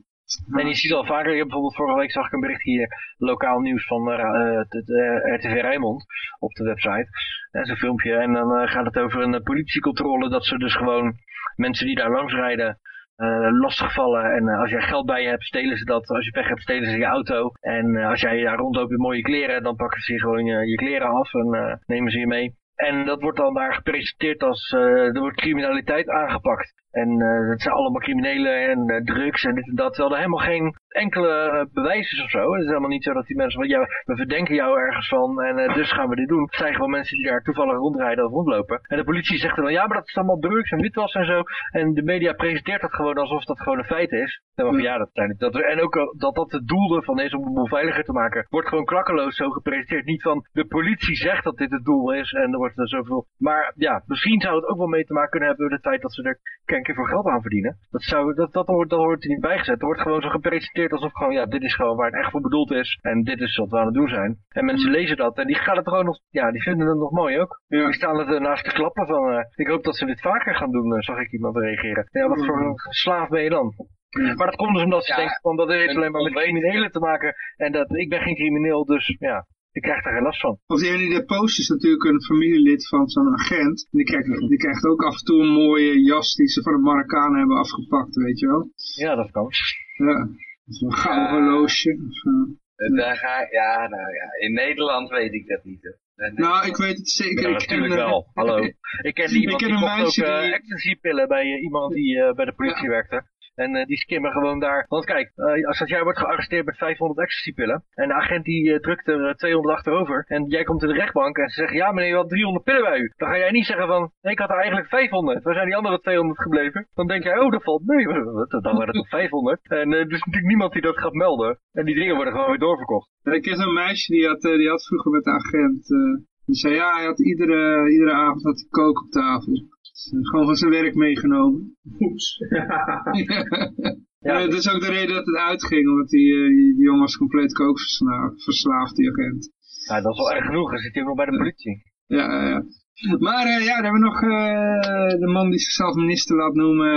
En je ziet al vaker, je bijvoorbeeld vorige week zag ik een bericht hier, lokaal nieuws van eh, eh, eh, RTV Rijnmond op de website. En zo'n filmpje. En dan eh, gaat het over een eh, politiecontrole dat ze dus gewoon mensen die daar langs rijden eh, lastigvallen. En eh, als jij geld bij je hebt, stelen ze dat. Als je pech hebt, stelen ze je auto. En eh, als jij daar rondloopt in mooie kleren, dan pakken ze gewoon je, je kleren af en nemen ze je mee. En dat wordt dan daar gepresenteerd als, eh, er wordt criminaliteit aangepakt. En eh dat zijn allemaal criminelen en eh, drugs en dit en dat. Terwijl er helemaal geen enkele eh, bewijs is of zo. Het is helemaal niet zo dat die mensen van, ja, we verdenken jou ergens van en eh, dus gaan we dit doen. Het zijn gewoon mensen die daar toevallig rondrijden of rondlopen. En de politie zegt dan, ja, maar dat is allemaal drugs en witwas en zo. En de media presenteert dat gewoon alsof dat gewoon een feit is. Dan van, ja, dat zijn, dat, en ook eh, dat dat het doel ervan is om de boel veiliger te maken, wordt gewoon klakkeloos zo gepresenteerd. Niet van, de politie zegt dat dit het doel is en er wordt er zoveel. Maar ja, misschien zou het ook wel mee te maken kunnen hebben met het dat ze er keer voor geld aan verdienen. Dat, zou, dat, dat, hoort, dat hoort er niet bijgezet. Er wordt gewoon zo gepresenteerd alsof gewoon, ja, dit is gewoon waar het echt voor bedoeld is. En dit is wat we aan het doen zijn. En mensen lezen dat en die gaan het gewoon nog, ja, die vinden het nog mooi ook. Ja. Die staan er naast te klappen van, eh, ik hoop dat ze dit vaker gaan doen, eh, zag ik iemand reageren. Ja, wat voor een slaaf ben je dan? Maar dat komt dus omdat ze Ja, denken van dat heeft een alleen maar met criminelen te maken. En dat ik ben geen crimineel, dus ja, ik krijg daar geen last van. Of die ene die daar post is natuurlijk een familielid van zo'n agent. En die krijgt, die krijgt ook af en toe een mooie jas die ze van de Marokkanen hebben afgepakt, weet je wel. Ja, dat kan. Ja. Zo'n gouden horloge. Eh. Eh, Daar ga, ja, nou ja, in Nederland weet ik dat niet. nee. Nou, ik weet het zeker. Ja, ik natuurlijk ken, wel. Hallo. Ik ken Ik iemand ken die een kocht ook eh, die- ecstasy-pillen bij iemand die bij de politie werkte. En eh, die skimmen gewoon daar. Want kijk, eh, als jij wordt gearresteerd met 500 ecstasy-pillen. En de agent die eh, drukt er eh, 200 achterover. En jij komt in de rechtbank en ze zeggen, ja meneer, had 300 pillen bij u. Dan ga jij niet zeggen van, nee, ik had er eigenlijk 500. Waar zijn die andere 200 gebleven? Dan denk jij, oh, dat valt mee. Wat, Dan waren het nog 500. En er is natuurlijk niemand die dat gaat melden. En die dingen worden gewoon weer doorverkocht. Ik ken zo'n meisje die had, die had vroeger met de agent. die zei ja, hij had iedere, iedere avond had hij kook op tafel. Gewoon van zijn werk meegenomen. Oeps. Ja. dat is ook de reden dat het uitging, omdat die, eh, die, jongen was compleet kookverslaafd, verslaafd, die agent. Ja, dat is wel erg genoeg. Dan zit hij ook nog bij de politie. Ja, ja, ja. Maar uh, ja, dan hebben we nog uh, de man die zichzelf minister laat noemen,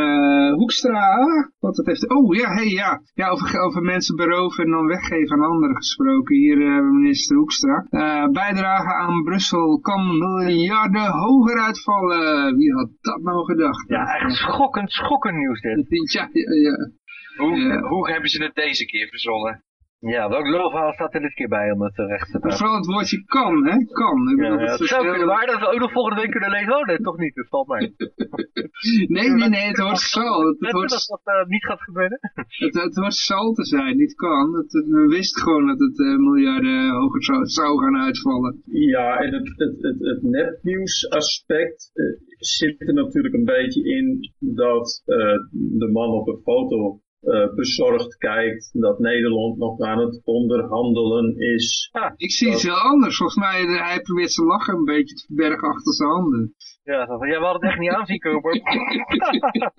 uh, Hoekstra. Wat dat heeft. Oh ja, hey, ja. ja over, over mensen beroven en dan weggeven aan anderen gesproken. Hier hebben we minister Hoekstra. bijdrage aan Brussel kan miljarden hoger uitvallen. Wie had dat nou gedacht? Ja, echt schokkend, schokkend nieuws dit. ja, ja, ja. Hoe, hoe hebben ze het deze keer verzonnen? Ja, welk lulverhaal staat er dit keer bij om het recht te praten? Vooral het woordje kan, hè? Kan. Ik ja, ja, het zou kunnen waar dat we ook nog volgende week kunnen lezen. Oh nee, toch niet, dat valt mij. nee, nee, nee, het hoort zal. Het, het hoort... dat dat uh, niet gaat gebeuren? het, het hoort zal te zijn, niet kan. Het, we wisten gewoon dat het uh, miljarden hoger zou, zou, gaan uitvallen. Ja, en het, het, het, het nepnieuwsaspect uh, zit er natuurlijk een beetje in dat de man op de foto uh, bezorgd kijkt dat Nederland nog aan het onderhandelen is. Ja, ik zie het heel anders. Volgens mij, uh, hij probeert zijn lachen een beetje te verbergen achter zijn handen. Ja, ja we hadden het echt niet aanzien komen. ja.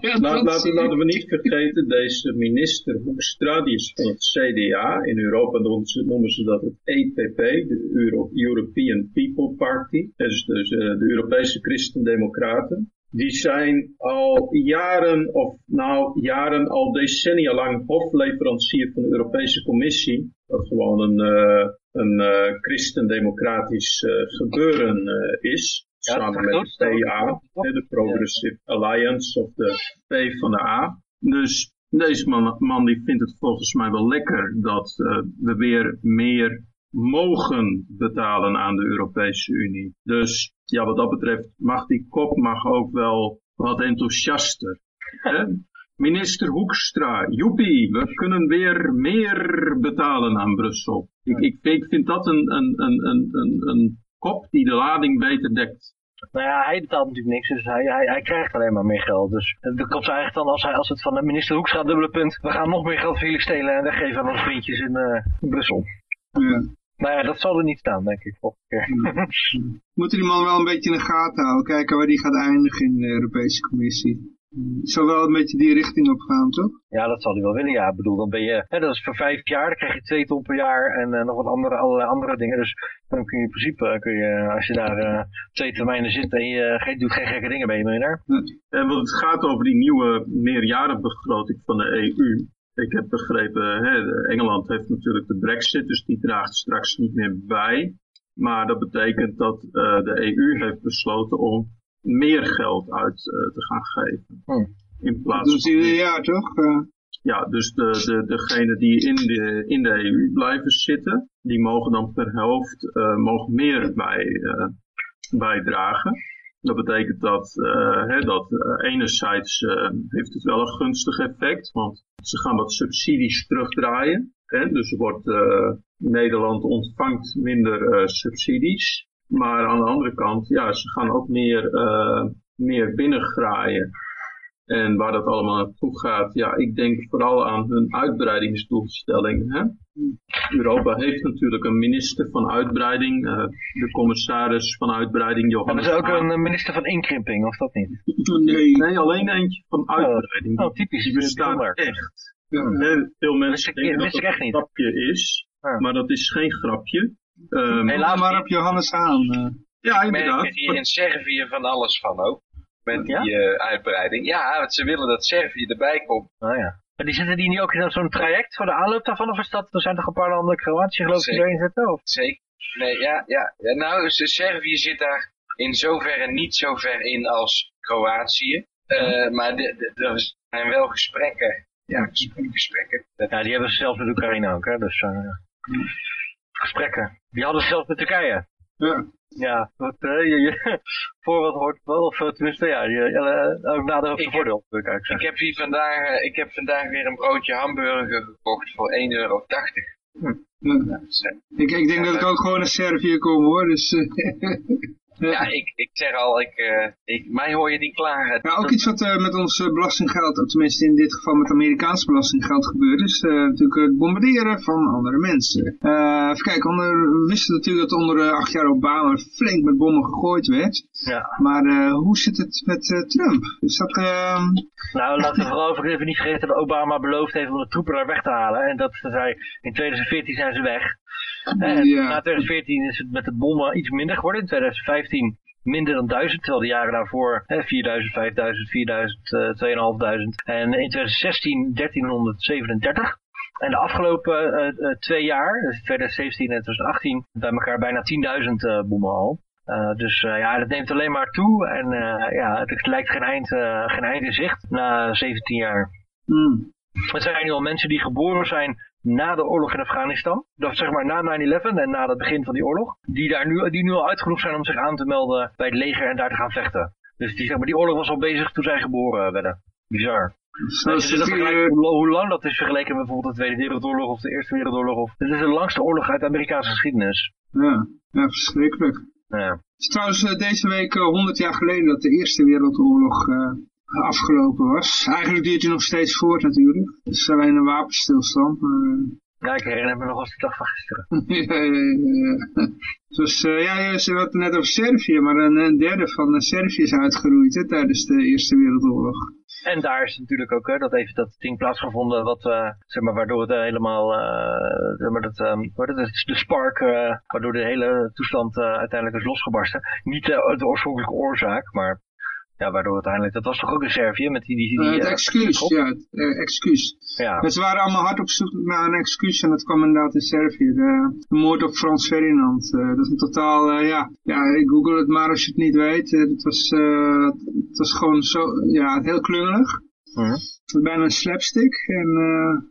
ja, nou, laten, laten, we niet vergeten, deze minister Hoekstra, die is van het CDA. In Europa noemen ze dat het EPP, de Euro European People Party. Dus, dus uh, de Europese Christen-Democraten die zijn al jaren, of nou jaren, al decennia lang hofleverancier van de Europese Commissie. Dat gewoon een, uh, een uh, christendemocratisch uh, gebeuren is. Ja, samen met de PA, de Progressive ja. Alliance of de P van de A. Dus deze man, man die vindt het volgens mij wel lekker dat we weer meer mogen betalen aan de Europese Unie. Dus ja, wat dat betreft mag die kop mag ook wel wat enthousiaster. Minister Hoekstra, joepie, we kunnen weer meer betalen aan Brussel. Ik, ik, ik vind dat een, een, een, een, een kop die de lading beter dekt. Nou ja, hij betaalt natuurlijk niks, dus hij, hij, hij krijgt alleen maar meer geld. Dus dat komt eigenlijk dan als, hij, als het van de minister Hoekstra dubbele punt, we gaan nog meer geld voor jullie stelen en weggeven aan onze vriendjes in, uh, in Brussel. Ja. Nou ja, dat zal er niet staan, denk ik, volgende keer. Moeten die man wel een beetje in de gaten houden, kijken waar die gaat eindigen in de Europese Commissie. Zou wel een beetje die richting op gaan, toch? Ja, dat zal hij wel willen. Ja, ik bedoel, dan ben je, hè, dat is voor vijf jaar, dan krijg je twee ton per jaar en uh, nog wat andere, allerlei andere dingen. Dus dan kun je in principe, eh, kun je, als je daar uh, twee termijnen zit en je geen, doet geen gekke dingen, ben je daar. En wat het gaat over die nieuwe meerjarenbegroting van de EU. Ik heb begrepen, hè, Engeland heeft natuurlijk de brexit, dus die draagt straks niet meer bij. Maar dat betekent dat uh, de EU heeft besloten om meer geld uit uh, te gaan geven. Hmm. In plaats dat doen ze ieder jaar toch? Uh... Ja, dus de, de, degenen die in de, in de EU blijven zitten, die mogen dan per helft mogen meer bij, bijdragen. Dat betekent dat, uh, hè, dat uh, enerzijds uh, heeft het wel een gunstig effect, want ze gaan wat subsidies terugdraaien. Hè, dus wordt, Nederland ontvangt minder subsidies. Maar aan de andere kant, ja, ze gaan ook meer, meer binnengraaien. En waar dat allemaal naartoe gaat, ja, ik denk vooral aan hun uitbreidingsdoelstelling. Hè? Europa heeft natuurlijk een minister van uitbreiding, uh, de commissaris van uitbreiding, Johannes Hebben ze ook een minister van inkrimping, of dat niet? Nee, nee alleen eentje van oh, uitbreiding. Oh, oh typisch. Die bestaat echt. Ja. Veel mensen denken dat het een grapje is, maar dat is geen grapje. Um, Helaas maar op Johannes aan. Uh. Ja, inderdaad. Ik hier in Servië van alles van ook met die uh, uitbreiding. Ja, want ze willen dat Servië erbij komt. Oh ja. Maar die zitten die niet ook in zo'n traject voor de aanloop daarvan? Of is dat, er zijn toch een paar landen, Kroatië geloof ik, die erin zitten? Of? Zeker. Nee, ja, ja. ja nou, Servië zit daar in zoverre niet zo ver in als Kroatië. Uh, maar er zijn wel gesprekken. Ja, gesprekken. Ja, die hebben ze zelf met Oekraïne ook, hè. Dus uh, gesprekken. Die hadden ze zelf met Turkije. Ja. Ja, wat, uh, je, je, voor wat hoort wel, of tenminste, ja, je, uh, ook nader op de voordeel, ik, ik heb hier vandaag, ik heb vandaag weer een broodje hamburger gekocht voor 1,80 euro. Hm. Ja. Ik, ik denk dat ik ook gewoon naar Servië kom hoor, dus... Ja, ik, ik zeg al, ik, uh, ik, mij hoor je niet klagen. Ja, ook iets wat uh, met ons uh, belastinggeld, of tenminste in dit geval met Amerikaans belastinggeld gebeurt, is natuurlijk het bombarderen van andere mensen. even kijken, onder, we wisten natuurlijk dat onder acht jaar Obama flink met bommen gegooid werd. Ja. Maar hoe zit het met Trump? Is dat... Ehm, nou, laten we vooral even niet vergeten dat Obama beloofd heeft om de troepen daar weg te halen. En dat ze zei, in 2014 zijn ze weg. En ja. na 2014 is het met de bommen iets minder geworden. In 2015 minder dan 1000, terwijl de jaren daarvoor hè, 4000, 5000, 4000, uh, 2500 en in 2016 1337. En de afgelopen uh, twee jaar, dus 2017 en 2018, bij elkaar bijna 10.000 uh, boemen al. Uh, dus uh, ja, dat neemt alleen maar toe en uh, ja, het lijkt geen eind, geen eind in zicht na 17 jaar. Mm. Er zijn nu al mensen die geboren zijn na de oorlog in Afghanistan, dat zeg maar na 9-11 en na het begin van die oorlog, die, daar nu, die nu al uitgenodigd zijn om zich aan te melden bij het leger en daar te gaan vechten. Dus die, zeg maar, die oorlog was al bezig toen zij geboren werden. Bizar. Dat vergelijkt hoe, lang dat is vergeleken met bijvoorbeeld de Tweede Wereldoorlog of de Eerste Wereldoorlog. Of, dit is de langste oorlog uit de Amerikaanse geschiedenis. Ja, ja verschrikkelijk. Ja. Het is trouwens uh, deze week uh, 100 jaar geleden dat de Eerste Wereldoorlog uh, afgelopen was. Eigenlijk duurt hij nog steeds voort natuurlijk. Het is alleen een wapenstilstand. Maar, ja, ik herinner me nog als de dag van gisteren. ja, ja, ja. Dus, ja, ze had het net over Servië, maar een, een derde van Servië is uitgeroeid hè, tijdens de Eerste Wereldoorlog. En daar is natuurlijk ook hè, dat heeft dat ding plaatsgevonden, wat, uh, zeg maar, waardoor het uh, helemaal, uh, zeg maar, dat, um, dat is de spark, waardoor de hele toestand uiteindelijk is losgebarsten. Niet de oorspronkelijke oorzaak, maar ja, waardoor uiteindelijk, dat was toch ook in Servië met die... die, die het excuus, ja, het excuus. Ja. Dus ze waren allemaal hard op zoek naar een excuus en dat kwam inderdaad in Servië. De, de moord op Frans Ferdinand. Uh, dat is een totaal, ja, ja, google het maar als je het niet weet. Het, was, het was gewoon zo, ja, heel klungelig. Het is bijna een slapstick en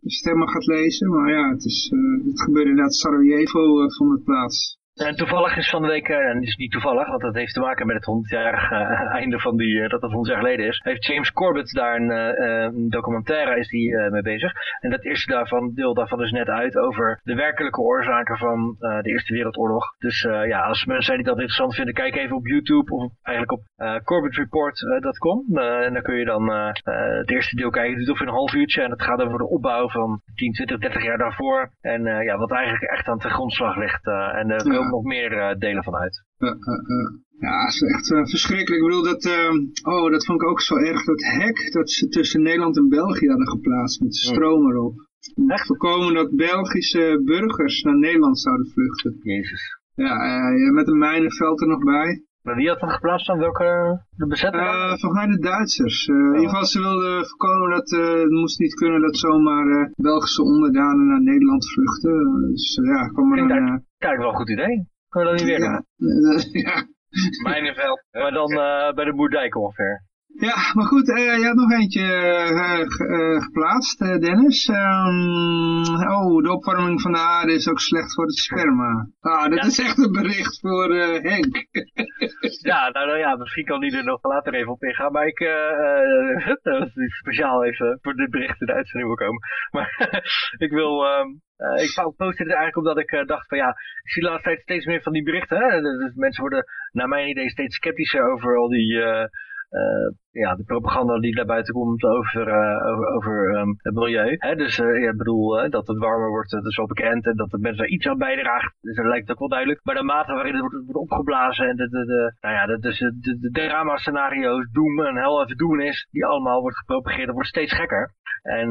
als je het helemaal gaat lezen. Maar ja, het, is, het gebeurde inderdaad Sarajevo vond het plaats. En toevallig is van de week, en het is niet toevallig, want dat heeft te maken met het 100-jarige uh, einde van die, dat het 100 jaar geleden is, heeft James Corbett daar een, uh, documentaire is die, mee bezig. En dat eerste daarvan, deel daarvan is net uit over de werkelijke oorzaken van de Eerste Wereldoorlog. Dus ja, als mensen zijn die dat interessant vinden, kijk even op YouTube of eigenlijk op corbettreport.com. en dan kun je dan het eerste deel kijken. Het duurt ongeveer een half uurtje en het gaat over de opbouw van 10, 20, 30 jaar daarvoor. En ja, wat eigenlijk echt aan de grondslag ligt. en er nog meer uh, delen van uit. Uh, ja, dat is echt uh, verschrikkelijk. Ik bedoel, dat, oh, dat vond ik ook zo erg, dat hek dat ze tussen Nederland en België hadden geplaatst met stroom erop. Om te voorkomen dat Belgische burgers naar Nederland zouden vluchten. Jezus. Ja, met een mijnenveld er nog bij. Maar wie had dat geplaatst dan? Welke de bezetter? Uh, volgens mij de Duitsers. Uh, oh. In ieder geval, ze wilden voorkomen dat uh, het moest niet kunnen dat zomaar Belgische onderdanen naar Nederland vluchten. Dus ja, kwam er een... Kijk, wel een goed idee. Kunnen we dat niet weer ja, doen? ja. Mijnenveld. Maar dan bij de Boerdijk ongeveer. Ja, maar goed, uh, je had nog eentje uh, uh, geplaatst, Dennis. Um, oh, de opwarming van de aarde is ook slecht voor het sperma. Ah, dat ja. is echt een bericht voor Henk. ja, nou, nou ja, misschien kan die er nog later even op ingaan. Maar ik, speciaal even voor dit bericht in de uitzending wil komen. Maar ik wil... Um, uh, ik postte het eigenlijk omdat ik uh, dacht van ja, ik zie de laatste tijd steeds meer van die berichten. Hè? Dus mensen worden naar mijn idee steeds sceptischer over al die, uh, ja, de propaganda die naar buiten komt over, over, over um, het milieu. Hè? Dus ja, ik bedoel dat het warmer wordt, dat is wel bekend. En dat de mensen er iets aan bijdraagt, dus dat lijkt ook wel duidelijk. Maar de mate waarin het wordt, opgeblazen en de, de, de, nou ja, de, dus de, de, de drama scenario's, doem en hel even doen is, die allemaal wordt gepropageerd, dat wordt steeds gekker. En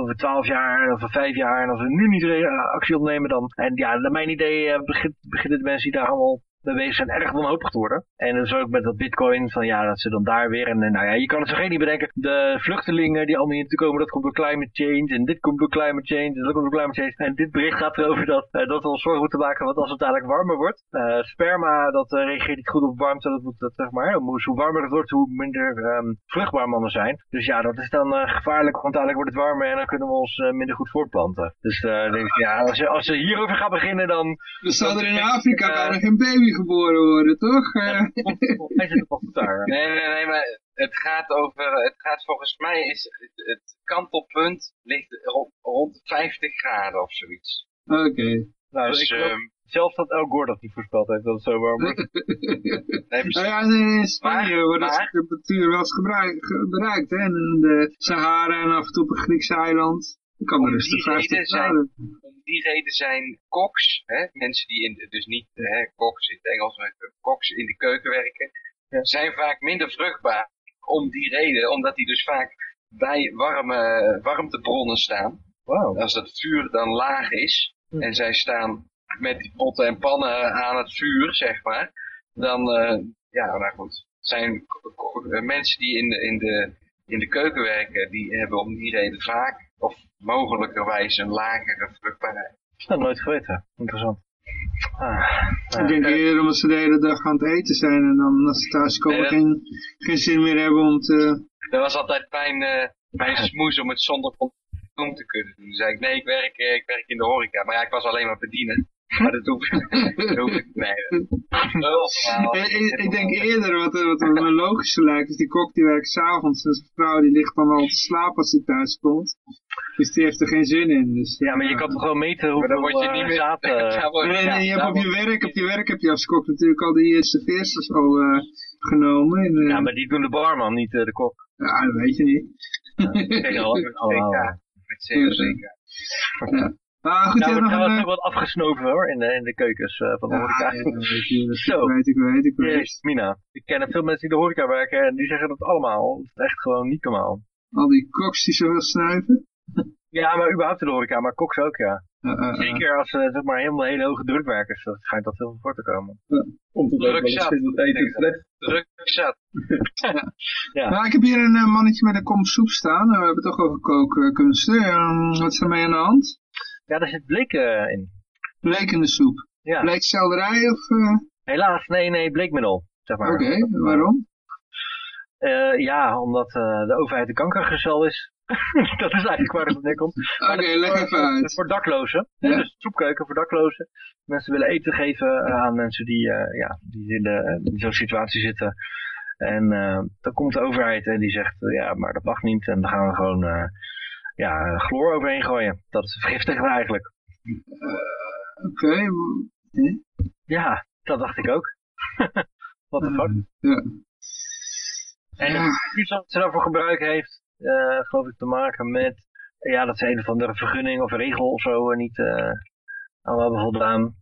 over twaalf jaar, over vijf jaar, en als we nu niet actie ondernemen dan... En ja, naar mijn idee uh, begint, beginnen de mensen die daar allemaal bezig zijn erg wanhopig te worden. En dus ook met dat bitcoin, van ja, dat ze dan daar weer... En nou ja, je kan het zo geen niet bedenken. De vluchtelingen die allemaal hier te komen, dat komt door climate change. En dit komt door climate change, en dat komt door climate change. En dit bericht gaat erover dat, uh, dat we ons zorgen moeten maken, want als het dadelijk warmer wordt... Uh, sperma, dat uh, reageert niet goed op warmte, dat moet dat, zeg maar... Hoe warmer het wordt, hoe minder um, vruchtbaar mannen zijn. Dus ja, dat is dan gevaarlijk, want dadelijk wordt het warmer en dan kunnen we ons minder goed voortplanten. Dus denk ik, ja, als je, als je hierover gaat beginnen, dan... Dan zou er in Afrika bijna geen baby geboren worden, toch? Ja, zit goed daar. Nee, nee, nee, maar het gaat over, het gaat volgens mij, is het, het kantelpunt ligt rond 50 graden of zoiets. Oké. Okay. Nou, dus, ik um, zelfs dat El Gore dat niet voorspeld heeft, dat het zo warm wordt. nee, nou ja, in Spanje wordt de temperatuur wel eens bereikt, hè. En de Sahara en af en toe op een Griekse eiland. Dan kan er rustig 50 graden die reden zijn koks, hè, mensen die in, dus niet hè, koks in het Engels, maar koks in de keuken werken, ja. zijn vaak minder vruchtbaar om die reden, omdat die dus vaak bij warme, warmtebronnen staan. Wow. Als dat vuur dan laag is en zij staan met die potten en pannen aan het vuur, zeg maar, dan, uh, ja, nou goed, zijn mensen die in de, in, de, in de keuken werken, die hebben om die reden vaak, of mogelijkerwijs een lagere vruchtbaarheid. Dat nooit geweten. Interessant. Ah, ik denk eerder omdat ze de hele dag aan het eten zijn en dan als ze thuis komen geen, geen zin meer hebben om te... Dat was altijd mijn, uh, mijn smoes om het zonder om te kunnen doen. Toen zei ik, nee, ik werk, ik werk in de horeca. Maar ja, ik was alleen maar bedienen. Maar dat hoef, dat hoef ik nee. ik, ik denk eerder wat, wat me logischer lijkt, is die kok die werkt s'avonds. Dus een vrouw die ligt dan al te slapen als hij thuis komt. Dus die heeft er geen zin in. Dus, ja, maar je kan toch gewoon meten hoeveel dan word je niet meer zaten. nee, nee, je hebt op je werk, op je werk heb je als kok natuurlijk al die serveersters al uh, genomen. En, uh, ja, maar die doen de barman, niet uh, de kok. Ja, dat weet je niet. Ja, geen allemaal. Zeker, zeker. Ja. Maar goed, nou, ja, nog een, toch wat afgesnoven hoor, in de, in de keukens uh, van de horeca. Ja, ja, Zo. weet ik, weet ik, weet Jezus, Mina. Ik ken veel mensen die de horeca werken en die zeggen dat allemaal. Het is echt gewoon niet normaal. Al die koks die zoveel snuiven? Ja, maar überhaupt in de horeca, maar koks ook, ja. Uh, uh, Zeker als ze zeg maar helemaal hele hoge drukwerkers, dat schijnt dat heel veel voor te komen. Om te druk zat. eten Druk zat. ja. ja. Nou, ik heb hier een mannetje met een kom soep staan. We hebben het toch over kookkunsten. Um, wat is er mee aan de hand? Ja, daar zit bleek uh, in. Bleek in de soep? Ja. Bleekselderij of... Uh... Helaas, nee, nee, bleekmiddel, zeg maar. Oké, okay, waarom? Uh, ja, omdat de overheid de kankergezel is. dat is eigenlijk waar het op neerkomt. Oké, okay, leg even uit. Voor daklozen. Ja? Dus soepkeuken voor daklozen. Mensen willen eten geven aan mensen die, ja, die in, de, in zo'n situatie zitten. En dan komt de overheid en die zegt, ja, maar dat mag niet. En dan gaan we gewoon ja, chloor overheen gooien. Dat is vergiftigend eigenlijk. Oké. Okay. Ja, dat dacht ik ook. Wat de fuck? Ja. En iets wat ze daarvoor gebruik heeft, uh, geloof ik, te maken met, ja, dat ze een of andere vergunning of regel of zo niet uh, aan hebben voldaan.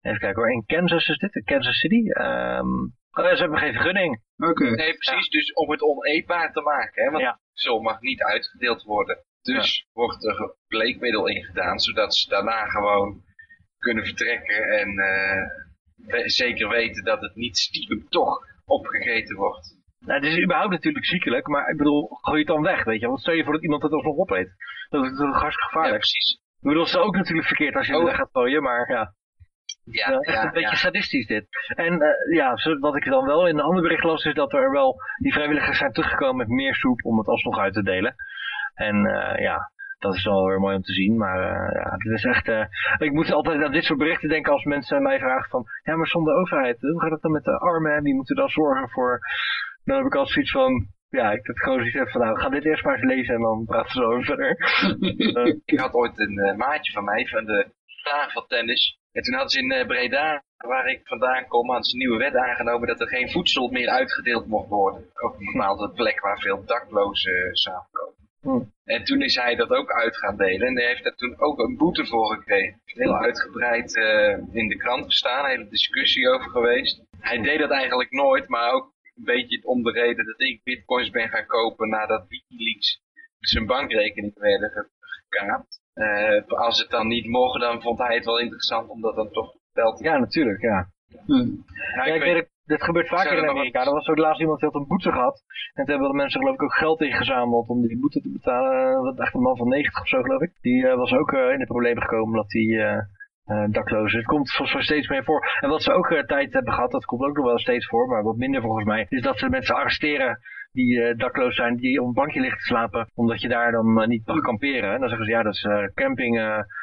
Even kijken hoor, in Kansas is dit, Kansas City. Um, oh, ze hebben geen vergunning. Oké. Nee, precies, dus om het oneetbaar te maken, hè, want ja. zo mag niet uitgedeeld worden. Dus wordt er bleekmiddel ingedaan, zodat ze daarna gewoon kunnen vertrekken en uh, zeker weten dat het niet stiekem toch opgegeten wordt. Nou, het is überhaupt natuurlijk ziekelijk, maar ik bedoel, gooi je het dan weg, weet je. Want stel je voor dat iemand het alsnog opeet. Dat is natuurlijk hartstikke gevaarlijk. Ja, precies. Ik bedoel, het is ook natuurlijk verkeerd als je het oh. weg gaat gooien, maar ja. Ja, ja, echt een beetje sadistisch dit. En uh, ja, wat ik dan wel in een ander bericht las, is dat er wel, die vrijwilligers zijn teruggekomen met meer soep om het alsnog uit te delen. En uh, ja, dat is wel weer mooi om te zien. Maar uh, ja, het is echt. Uh, ik moet altijd aan dit soort berichten denken als mensen mij vragen van. Ja, maar zonder overheid, hoe gaat het dan met de armen? En die moeten dan zorgen voor dan heb ik altijd zoiets van, ja, ik heb gewoon zoiets van, nou, ga dit eerst maar eens lezen en dan praten we zo verder. ik had ooit een uh, maatje van mij van de tafeltennis. En toen hadden ze in Breda, waar ik vandaan kom, hadden ze een nieuwe wet aangenomen dat er geen voedsel meer uitgedeeld mocht worden. Op een bepaalde plek waar veel daklozen samenkomen. Hmm. En toen is hij dat ook uit gaan delen en hij heeft daar toen ook een boete voor gekregen. Heel uitgebreid in de krant gestaan, een hele discussie over geweest. Hij deed dat eigenlijk nooit, maar ook een beetje om de reden dat ik bitcoins ben gaan kopen nadat Wikileaks zijn bankrekening werden gekaapt. Uh, als het dan niet mocht, dan vond hij het wel interessant om dat dan toch wel te Ja, natuurlijk, ja. Hmm. ja, ik weet, dit gebeurt vaker in Amerika. Er was ook laatst iemand die had een boete gehad. En toen hebben de mensen geloof ik ook geld ingezameld om die boete te betalen. Wat echt een man van 90 of zo geloof ik. Die uh, was ook uh, in de problemen gekomen omdat hij uh, daklozen. Het komt volgens mij steeds meer voor. En wat ze ook uh, tijd hebben gehad, dat komt ook nog wel steeds voor, maar wat minder volgens mij, is dat ze mensen arresteren die uh, dakloos zijn, die op een bankje liggen te slapen, omdat je daar dan niet mag kamperen. En dan zeggen ze, ja, dat is camping,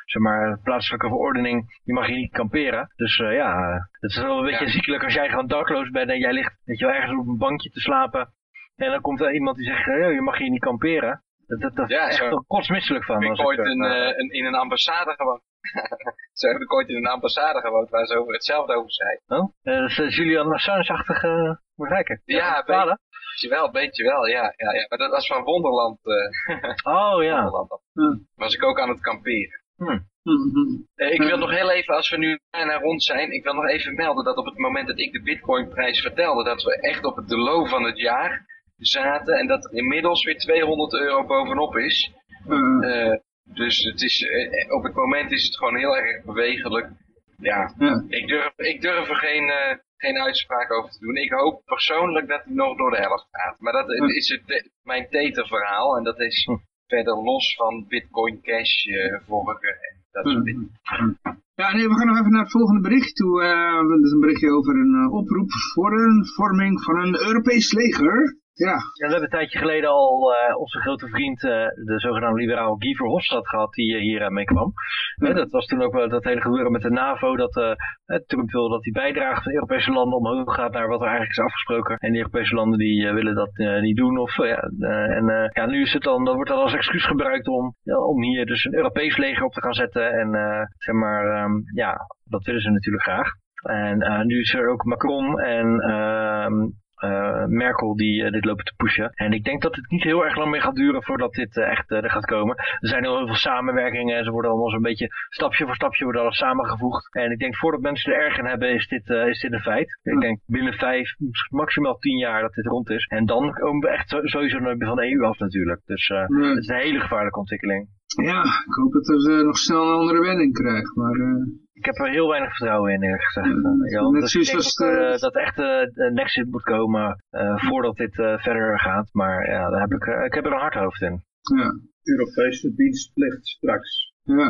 zeg maar, plaatselijke verordening, je mag hier niet kamperen. Dus ja, het is wel een beetje ziekelijk als jij gewoon dakloos bent en jij ligt, weet je wel, ergens op een bankje te slapen. En dan komt er iemand die zegt, je mag hier niet kamperen. Dat, dat, dat ja, is echt kotsmisselijk van. Ik heb ooit een, een, in een ambassade gewoond. zo heb ik ooit in een ambassade gewoond waar ze over hetzelfde over zei. Oh? Dat is Julian Assange-achtige uh, Ja, beetje, beetje wel, beetje wel, ja, ja, ja. Maar dat was van Wonderland. Uh, oh ja. Wonderland. Hmm. Was ik ook aan het kamperen. Hmm. Uh, ik wil nog heel even, als we nu bijna rond zijn, ik wil nog even melden dat op het moment dat ik de bitcoinprijs vertelde, dat we echt op het de low van het jaar zaten en dat inmiddels weer 200 euro bovenop is. Uh, dus het is, eh, op het moment is het gewoon heel erg bewegelijk. Ja, ja. Ik, durf, ik durf er geen, geen uitspraak over te doen. Ik hoop persoonlijk dat hij nog door de helft gaat. Maar dat is het, mijn Tether-verhaal. En dat is hm. verder los van Bitcoin Cash uh, vorige en dat soort dingen. Ja, nee, we gaan nog even naar het volgende bericht toe. Uh, dat is een berichtje over een oproep voor een vorming van een Europees leger. Ja. ja. we hebben een tijdje geleden al uh, onze grote vriend, uh, de zogenaamde liberaal Guy Verhofstadt gehad, die uh, hier mee kwam. Ja. dat was toen ook wel dat hele gebeuren met de NAVO, dat Trump wil dat die bijdrage van Europese landen omhoog gaat naar wat er eigenlijk is afgesproken. En die Europese landen die willen dat niet doen. Of, ja, en ja, nu is het dan, dat wordt dat als excuus gebruikt om, om hier dus een Europees leger op te gaan zetten. En zeg maar, um, ja, dat willen ze natuurlijk graag. En nu is er ook Macron en ehm, Merkel die uh, dit lopen te pushen. En ik denk dat het niet heel erg lang meer gaat duren voordat dit uh, echt er gaat komen. Er zijn heel veel samenwerkingen en ze worden allemaal zo'n beetje stapje voor stapje worden alles samengevoegd. En ik denk voordat mensen er erg in hebben is dit, is dit een feit. Ik denk binnen vijf, maximaal tien jaar dat dit rond is. En dan komen we echt sowieso van de EU af natuurlijk. Dus het is een hele gevaarlijke ontwikkeling. Ja, ik hoop dat er nog snel een andere wending krijgt. Maar ik heb er heel weinig vertrouwen in, eerlijk gezegd. Ja, dus ik denk dat, uh, dat echt uh, Nexit moet komen uh, voordat dit verder gaat. Maar ja, daar heb ik, ik heb er een hard hoofd in. Ja. Europese dienstplicht straks. Ja,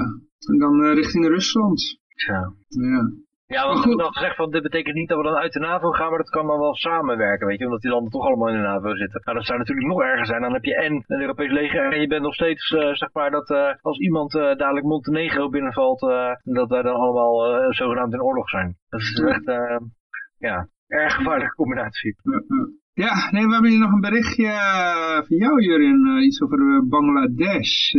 en dan richting Rusland. Ja. ja. Ja, want we hebben al gezegd van dit betekent niet dat we dan uit de NAVO gaan, maar dat kan dan wel samenwerken, weet je, omdat die landen toch allemaal in de NAVO zitten. Nou, dat zou natuurlijk nog erger zijn. Dan heb je en een Europees leger en je bent nog steeds, uh, zeg maar, dat uh, als iemand uh, dadelijk Montenegro binnenvalt, dat wij dan allemaal zogenaamd in oorlog zijn. Dat is echt, ja, erg gevaarlijke combinatie. Ja, nee, we hebben hier nog een berichtje van jou, Jurin, iets over Bangladesh.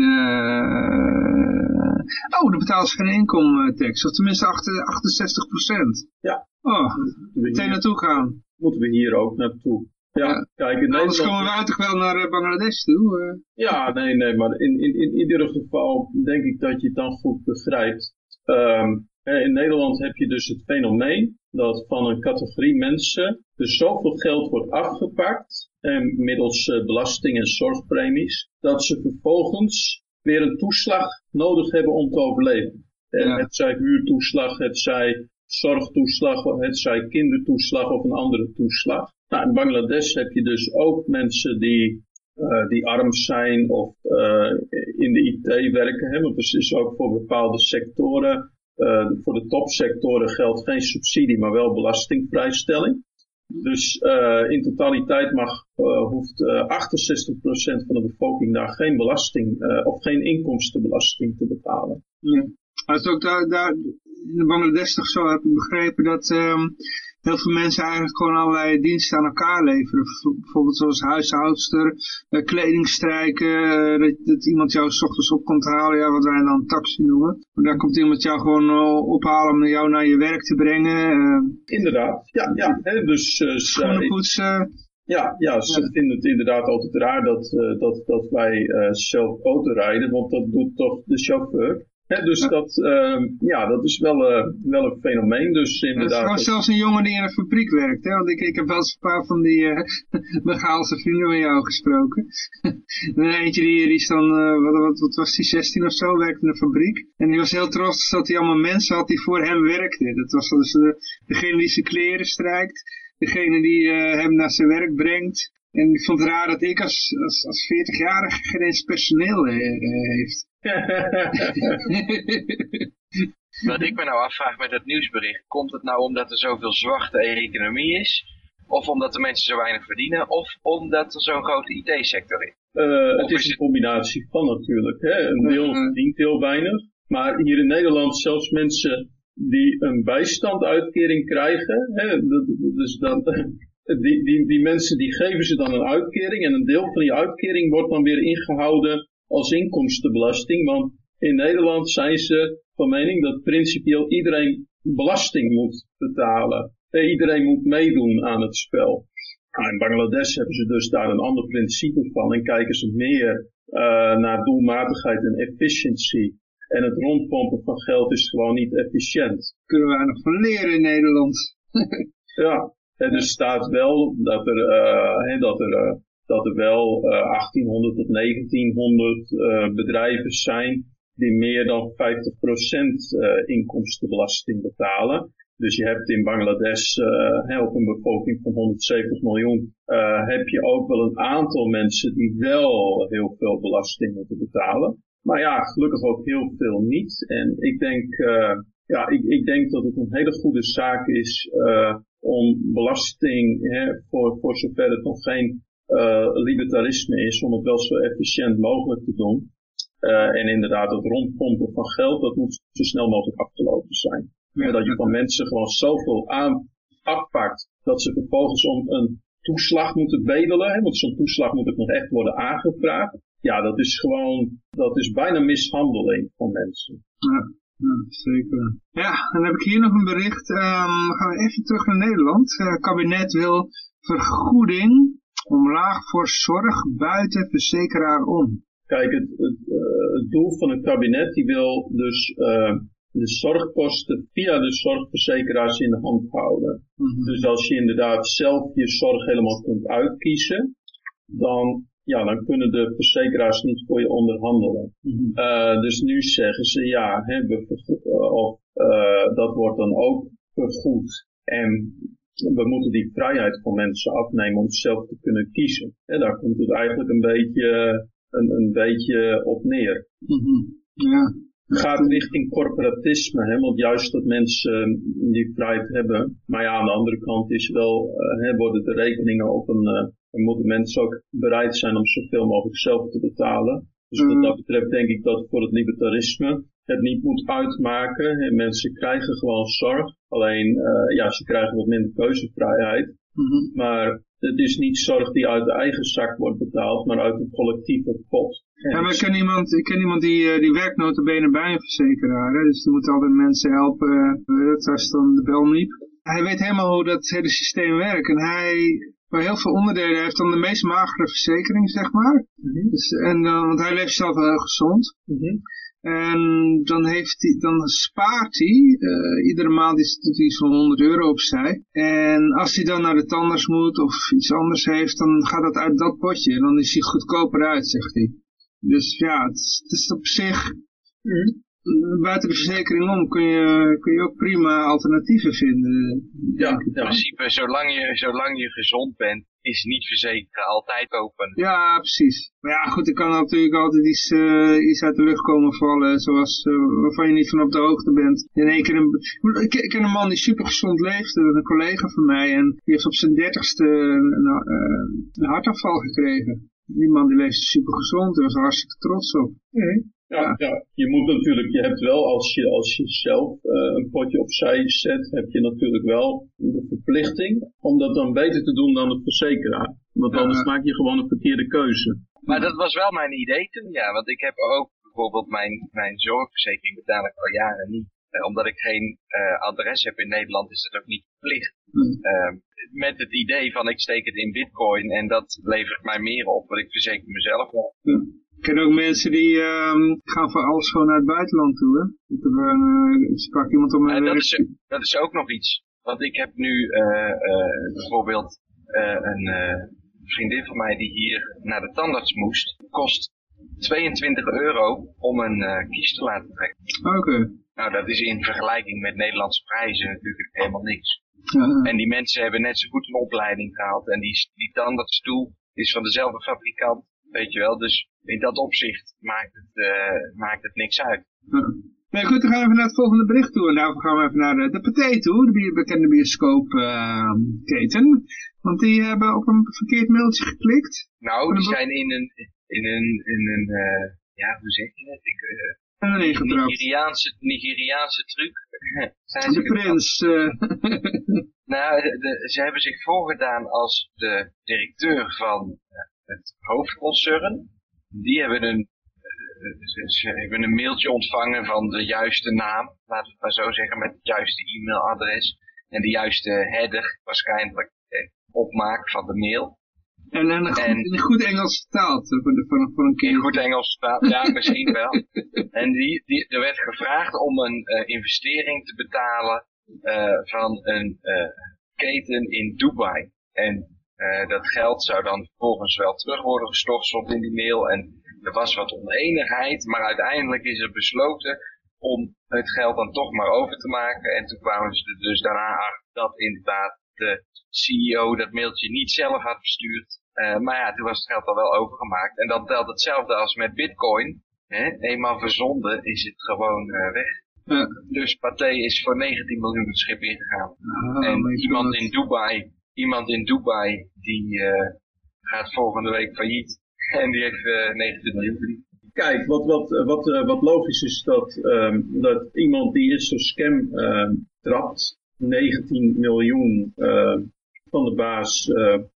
Oh, dan betalen ze geen inkomentax. Of tenminste 68 procent. Ja. Oh, meteen naartoe gaan. Moeten we hier ook naartoe. Ja, ja. kijk, in Anders komen we uit toch wel naar eh, Bangladesh toe. Uh. Ja, nee, nee, maar in, in, in ieder geval denk ik dat je het dan goed begrijpt. Um, in Nederland heb je dus het fenomeen dat van een categorie mensen er zoveel geld wordt afgepakt, en middels belasting en zorgpremies, dat ze vervolgens weer een toeslag nodig hebben om te overleven. Ja. Het zij huurtoeslag, het zij zorgtoeslag, het zij kindertoeslag of een andere toeslag. Nou, in Bangladesh heb je dus ook mensen die, uh, die arm zijn of uh, in de IT werken. Hè, want er is ook voor bepaalde sectoren, uh, voor de topsectoren geldt geen subsidie, maar wel belastingvrijstelling. Dus uh, in totaliteit mag, uh, hoeft uh, eh, 68% van de bevolking daar geen belasting of geen inkomstenbelasting te betalen. Ja. Is ook daar, daar in Bangladesh toch zo, heb ik begrepen dat um, heel veel mensen eigenlijk gewoon allerlei diensten aan elkaar leveren. Bijvoorbeeld zoals huishoudster, uh, kledingstrijken, uh, dat, dat, iemand jou s ochtends op komt halen, ja, wat wij dan een taxi noemen. Maar daar komt iemand jou gewoon uh, ophalen om jou naar je werk te brengen. Inderdaad, ja, ja. Hè, dus, Schoenen poetsen. Ja, ja, ze vinden het inderdaad altijd raar dat, dat, dat wij zelf auto rijden, want dat doet toch de chauffeur dus dat, uh, ja, dat is wel, uh, wel een fenomeen. Dus inderdaad. Er was zelfs een jongen die in een fabriek werkt. Hè? Want ik, ik heb wel eens een paar van die uh, Begaalse vrienden met jou gesproken. en eentje die, die is dan, uh, wat, wat, wat, was die, 16 of zo, werkte in een fabriek. En die was heel trots dat hij allemaal mensen had die voor hem werkten. Dat was dus de, degene die zijn kleren strijkt. Degene die hem naar zijn werk brengt. En ik vond het raar dat ik als, als, als 40-jarige geen eens personeel heeft. Wat ik me nou afvraag met het nieuwsbericht, komt het nou omdat er zoveel zwarte economie is? Of omdat de mensen zo weinig verdienen? Of omdat er zo'n grote IT-sector is? Uh, het is een combinatie van natuurlijk. Hè? Een deel mhm. verdient heel weinig. Maar hier in Nederland zelfs mensen die een bijstanduitkering krijgen. Hè? dus dan, die, die, die mensen die geven ze dan een uitkering. En een deel van die uitkering wordt dan weer ingehouden als inkomstenbelasting. Want in Nederland zijn ze van mening dat principieel iedereen belasting moet betalen. En iedereen moet meedoen aan het spel. Nou, in Bangladesh hebben ze dus daar een ander principe van en kijken ze meer uh, naar doelmatigheid en efficiency. En het rondpompen van geld is gewoon niet efficiënt. Kunnen we daar nog van leren in Nederland? ja, en er staat wel dat er, uh, dat er uh, dat er wel 1800 eh, tot 1900 uh, eh, bedrijven zijn die meer dan 50% uh, eh, inkomstenbelasting betalen. Dus je hebt in Bangladesh uh, op een bevolking van 170 miljoen, uh, heb je ook wel een aantal mensen die wel heel veel belasting moeten betalen. Maar ja, gelukkig ook heel veel niet. En ik denk, uh, ja, ik, ik denk dat het een hele goede zaak is om belasting, hè, voor, voor zover het nog geen libertarisme is, om het wel zo efficiënt mogelijk te doen. en inderdaad, het rondpompen van geld, dat moet zo snel mogelijk afgelopen zijn. Ja, dat je van mensen gewoon zoveel aan, afpakt dat ze vervolgens om een toeslag moeten bedelen. Hè, want zo'n toeslag moet ook nog echt worden aangevraagd. Ja, dat is gewoon, dat is bijna mishandeling van mensen. Ja, ja zeker. Ja, dan heb ik hier nog een bericht. Um, gaan we even terug naar Nederland. Het uh, kabinet wil vergoeding omlaag voor zorg buiten verzekeraar om. Kijk, het, het, uh, het doel van het kabinet die wil dus uh, de zorgkosten via de zorgverzekeraars in de hand houden. Mhm. Dus als je inderdaad zelf je zorg helemaal kunt uitkiezen, dan, ja, dan kunnen de verzekeraars niet voor je onderhandelen. Mm dus nu zeggen ze ja, hè, of, uh, dat wordt dan ook vergoed. En we moeten die vrijheid van mensen afnemen om zelf te kunnen kiezen. En daar komt het eigenlijk een beetje, een, een beetje op neer. Mm Ja gaat richting corporatisme, hè, want juist dat mensen uh, die vrijheid hebben. Maar ja, aan de andere kant is wel, uh, hè, worden de rekeningen op een, uh, en moeten mensen ook bereid zijn om zoveel mogelijk zelf te betalen. Dus wat mhm. dat betreft denk ik dat voor het libertarisme het niet moet uitmaken. En mensen krijgen gewoon zorg, alleen ja, ze krijgen wat minder keuzevrijheid. Mm Maar het is niet zorg die uit de eigen zak wordt betaald, maar uit een collectieve pot. Ja, maar ik ken iemand, ik ken iemand die, uh, die werkt notabene bij een verzekeraar. Hè? Dus die moet altijd mensen helpen. Uh, als dan de bel niet. Hij weet helemaal hoe dat hele systeem werkt. En hij, bij heel veel onderdelen, heeft dan de meest magere verzekering, zeg maar. Mm dus, en, want hij leeft zelf heel gezond. Mm En dan, heeft hij, dan spaart hij, uh, iedere maand is het iets van 100 euro opzij. En als hij dan naar de tandarts moet of iets anders heeft, dan gaat dat uit dat potje. En dan is hij goedkoper uit, zegt hij. Dus ja, het is, op zich, mm. Buiten de verzekering om kun je, kun je ook prima alternatieven vinden. Ja, in principe, zolang je, zolang je gezond bent, is niet verzekeren altijd open. Ja, precies. Maar ja, goed, er kan natuurlijk altijd iets, uh, iets uit de lucht komen vallen, zoals uh, waarvan je niet van op de hoogte bent. In één keer een, ik, ik ken een man die super gezond leeft, een collega van mij, en die heeft op zijn dertigste een, een, een hartafval gekregen die man die leeft super gezond, daar was hartstikke trots op. Ja, ja. je moet natuurlijk, je hebt wel als je, als je zelf uh, een potje opzij zet, heb je natuurlijk wel de verplichting om dat dan beter te doen dan de verzekeraar. Want anders maak je gewoon een verkeerde keuze. Maar dat was wel mijn idee toen, ja. Want ik heb ook bijvoorbeeld mijn, mijn zorgverzekering betaal ik al jaren niet. Uh, omdat ik geen uh, adres heb in Nederland is dat ook niet verplicht. Hmm. Ehm, met het idee van ik steek het in bitcoin en dat levert mij meer op, want ik verzeker mezelf wel. Ik ken ook mensen die um, gaan voor alles gewoon naar het buitenland toe. Hè? Ik, heb, uh, ik sprak iemand om een... dat, is, dat is ook nog iets. Want ik heb nu uh, uh, bijvoorbeeld een vriendin van mij die hier naar de tandarts moest. Kost 22 euro om een kies te laten trekken. Oké. Nou, dat is in vergelijking met Nederlandse prijzen natuurlijk helemaal niks. En die mensen hebben net zo goed een opleiding gehaald. En die, die tandartsstoel is van dezelfde fabrikant, weet je wel. Dus in dat opzicht maakt het, uh, maakt het niks uit. Nee, goed, dan gaan we even naar het volgende bericht toe. En daarvoor gaan we even naar de, Pathé toe, de bekende bioscoopketen. Uh, Want die hebben op een verkeerd mailtje geklikt. Nou, die zijn in een, in een, in een uh, ja, hoe zeg je het? Ik, uh, Nigeriaanse, Nigeriaanse truc. Zijn de prins. Nou, de, ze hebben zich voorgedaan als de directeur van het hoofdconcern. Die hebben een, ze, ze, hebben een mailtje ontvangen van de juiste naam, laten we het maar zo zeggen, met het juiste e-mailadres. En de juiste header waarschijnlijk opmaak van de mail. En, en, en in goed Engels vertaald voor, de, voor, voor een keer. In goed Engels vertaald, ja, misschien wel. En die, die, er werd gevraagd om een uh, investering te betalen uh, van een uh, keten in Dubai. En dat geld zou dan vervolgens wel terug worden gestort, in die mail. En er was wat oneenigheid, maar uiteindelijk is er besloten om het geld dan toch maar over te maken. En toen kwamen ze er dus daarna achter dat inderdaad de CEO dat mailtje niet zelf had verstuurd. Uh, maar ja, toen was het geld al wel overgemaakt. En dan telt hetzelfde als met bitcoin. Hè? Eenmaal verzonden is het gewoon uh, weg. Dus Pathé is voor 19 miljoen het schip ingegaan. Oh, en iemand in Dubai, iemand in Dubai die uh, gaat volgende week failliet. En die heeft 19 miljoen verdiend. Kijk, wat, wat, wat, wat logisch is dat, um, dat iemand die in zo'n scam uh, trapt, 19 miljoen van de baas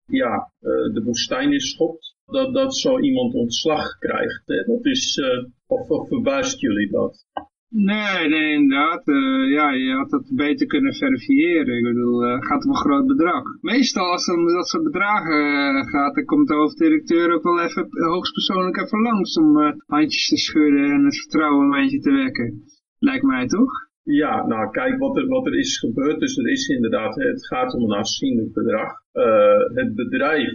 ja, de woestijn is schopt, dat, dat zo iemand ontslag krijgt. Dat is, of, of verbaast jullie dat? Nee, nee, inderdaad. Uh, ja, je had dat beter kunnen verifiëren. Ik bedoel, uh, gaat om een groot bedrag. Meestal als het om dat soort bedragen uh, gaat, dan komt de hoofddirecteur ook wel even hoogstpersoonlijk even langs om handjes te schudden en het vertrouwen een beetje te wekken. Lijkt mij toch? Ja, nou kijk wat er, wat er is gebeurd. Dus er is inderdaad, het gaat om een aanzienlijk bedrag. het bedrijf,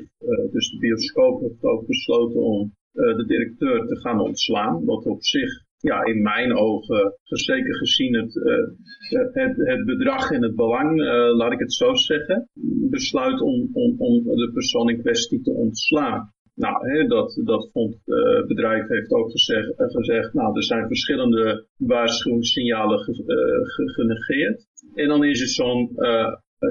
dus de bioscoop, heeft ook besloten om de directeur te gaan ontslaan. Wat op zich ja, in mijn ogen, zeker gezien het, uh, het, het bedrag en het belang, uh, laat ik het zo zeggen, besluit om, om, om de persoon in kwestie te ontslaan. Nou, hè, dat, dat vond het bedrijf heeft ook gezegd, gezegd, nou, er zijn verschillende waarschuwingssignalen ge, ge, genegeerd. En dan is er zo'n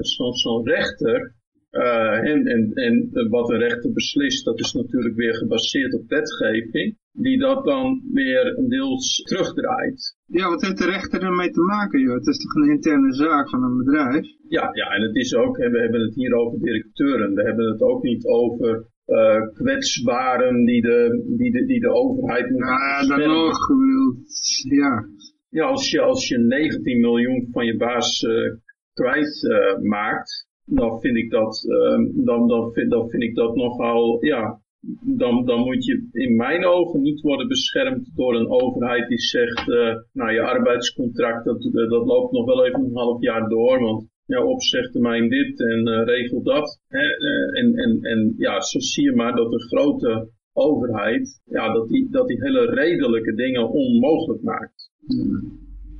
zo'n zo rechter uh, en, en, en wat een rechter beslist, dat is natuurlijk weer gebaseerd op wetgeving, die dat dan weer deels terugdraait. Ja, wat heeft de rechter ermee te maken, joh? Het is toch een interne zaak van een bedrijf? Ja, ja en het is ook, we hebben het hier over directeuren, we hebben het ook niet over uh, kwetsbaren die de, die, de, die de overheid moet Ja, dan nog, ja. Ja, als je, als je 19 miljoen van je baas uh, kwijt maakt, dan vind ik dat, uh, dan, dan, vind, dan vind ik dat nogal, ja, dan, dan moet je in mijn ogen niet worden beschermd door een overheid die zegt, uh, nou je arbeidscontract, dat, uh, dat loopt nog wel even een half jaar door, want ja, opzegt termijn dit en uh, regel dat. en, en, en ja, zo zie je maar dat de grote overheid, ja, dat die, dat die hele redelijke dingen onmogelijk maakt.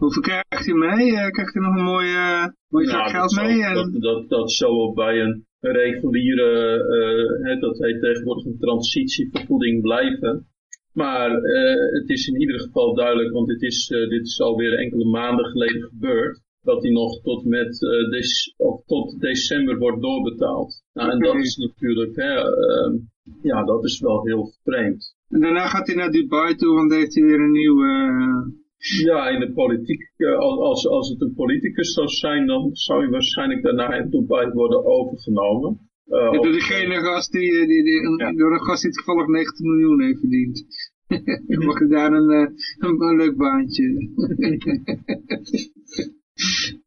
Hoeveel krijgt hij mee? Uh, krijgt hij nog een mooie, uh, mooie geld mee? En... Dat, dat, dat zou bij een reguliere, uh, dat heet tegenwoordig een transitievergoeding blijven. Maar het is in ieder geval duidelijk, want dit is, dit is alweer enkele maanden geleden gebeurd, dat hij nog tot, met, dec of tot december wordt doorbetaald. Nou, En dat is natuurlijk, hè, ehm, ja, dat is wel heel vreemd. En daarna gaat hij naar Dubai toe, want heeft hij weer een nieuwe ja, in de politiek, eh, als, als het een politicus zou zijn, dan zou je waarschijnlijk daarna in Dubai worden overgenomen. Uh, door degene gast die, die, die, die door een gast die toevallig 90 miljoen heeft verdiend. dan mag je daar een, eh, een, een leuk baantje.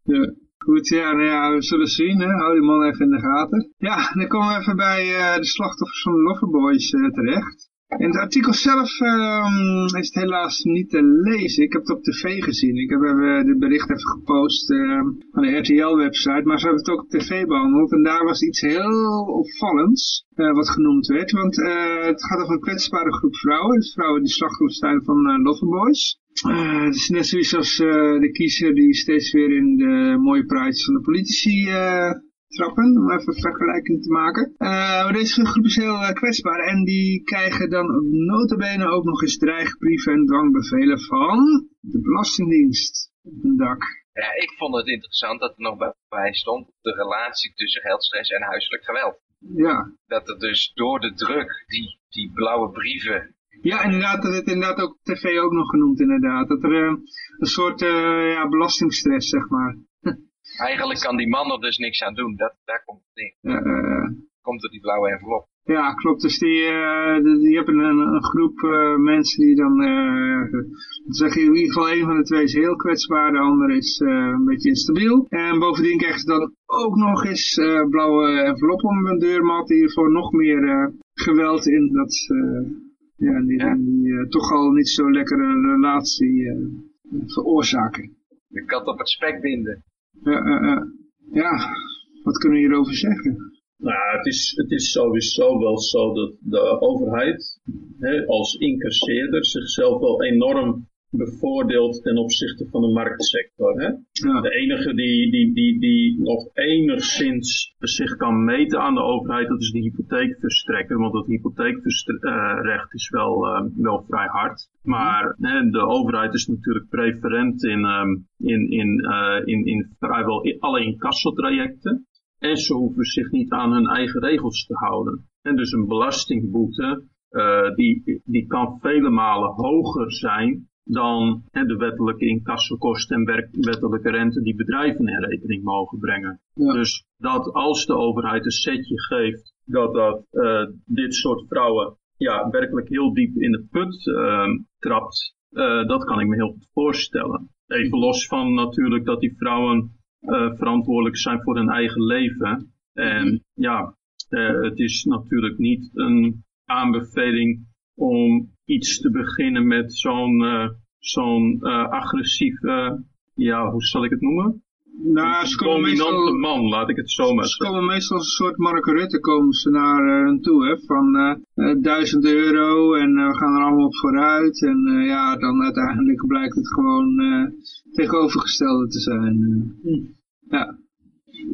ja. Goed, ja, nou ja, we zullen zien. Hè. Hou die man even in de gaten. Ja, dan komen we even bij uh, de slachtoffers van de Loverboys uh, terecht. In het artikel zelf um, is het helaas niet te lezen. Ik heb het op tv gezien. Ik heb even dit bericht even gepost uh, van de RTL-website. Maar ze hebben het ook op tv behandeld. En daar was iets heel opvallends uh, wat genoemd werd. Want uh, het gaat over een kwetsbare groep vrouwen. Dus vrouwen die slachtoffers zijn van uh, Loverboys. Uh, het is net zoiets als de kiezer die steeds weer in de mooie praatjes van de politici uh, trappen, om even een vergelijking te maken. Uh, maar deze groep is heel uh, kwetsbaar en die krijgen dan notabene ook nog eens dreigbrieven en dwangbevelen van de Belastingdienst op hun dak. Ja, ik vond het interessant dat er nog bij stond de relatie tussen geldstress en huiselijk geweld. Ja. Dat er dus door de druk, die, die blauwe brieven ja, inderdaad, dat het inderdaad ook op tv ook nog genoemd, inderdaad. Dat er uh, een soort uh, ja, belastingstress, zeg maar. Eigenlijk kan die man er dus niks aan doen. Dat, daar komt het neer. Uh, komt er die blauwe envelop. Ja, klopt. Dus die, uh, die hebben een, een groep uh, mensen die dan, uh, zeg je in ieder geval een van de twee is heel kwetsbaar, de andere is een beetje instabiel. En bovendien krijgen ze dan ook nog eens blauwe envelop om hun deurmat, die voor nog meer geweld in dat, ja, die, ja. die toch al niet zo lekkere relatie veroorzaken. De kat op het spek binden. Ja, wat kunnen we hierover zeggen? Nou, het is, het is sowieso wel zo dat de overheid hè, als incasseerder zichzelf wel enorm bevoordeeld ten opzichte van de marktsector. Hè? Ja. De enige die, die, die, die nog enigszins zich kan meten aan de overheid, dat is de hypotheekverstrekker. Want dat hypotheekrecht is wel, uh, wel vrij hard. Maar hè, de overheid is natuurlijk preferent in, um, in, in, uh, in, in vrijwel alle incassotrajecten. En ze hoeven zich niet aan hun eigen regels te houden. En dus een belastingboete, uh, die, die kan vele malen hoger zijn dan hè, de wettelijke incassokosten en werk, wettelijke rente die bedrijven in rekening mogen brengen. Ja. Dus dat als de overheid een setje geeft, dat dat uh, dit soort vrouwen ja, werkelijk heel diep in het put uh, trapt, uh, dat kan ik me heel goed voorstellen. Even los van natuurlijk dat die vrouwen uh, verantwoordelijk zijn voor hun eigen leven. En ja, uh, het is natuurlijk niet een aanbeveling om iets te beginnen met zo'n uh, zo'n agressieve, ja, hoe zal ik het noemen? Nou, ze komen dominante meestal, man, laat ik het zo maar ze zeggen. komen meestal als een soort Mark Rutte komen ze naar hen toe, hè, van uh, 1000 euro en uh, we gaan er allemaal op vooruit. En uh, ja, dan uiteindelijk blijkt het gewoon tegenovergestelde te zijn. Hm. Ja.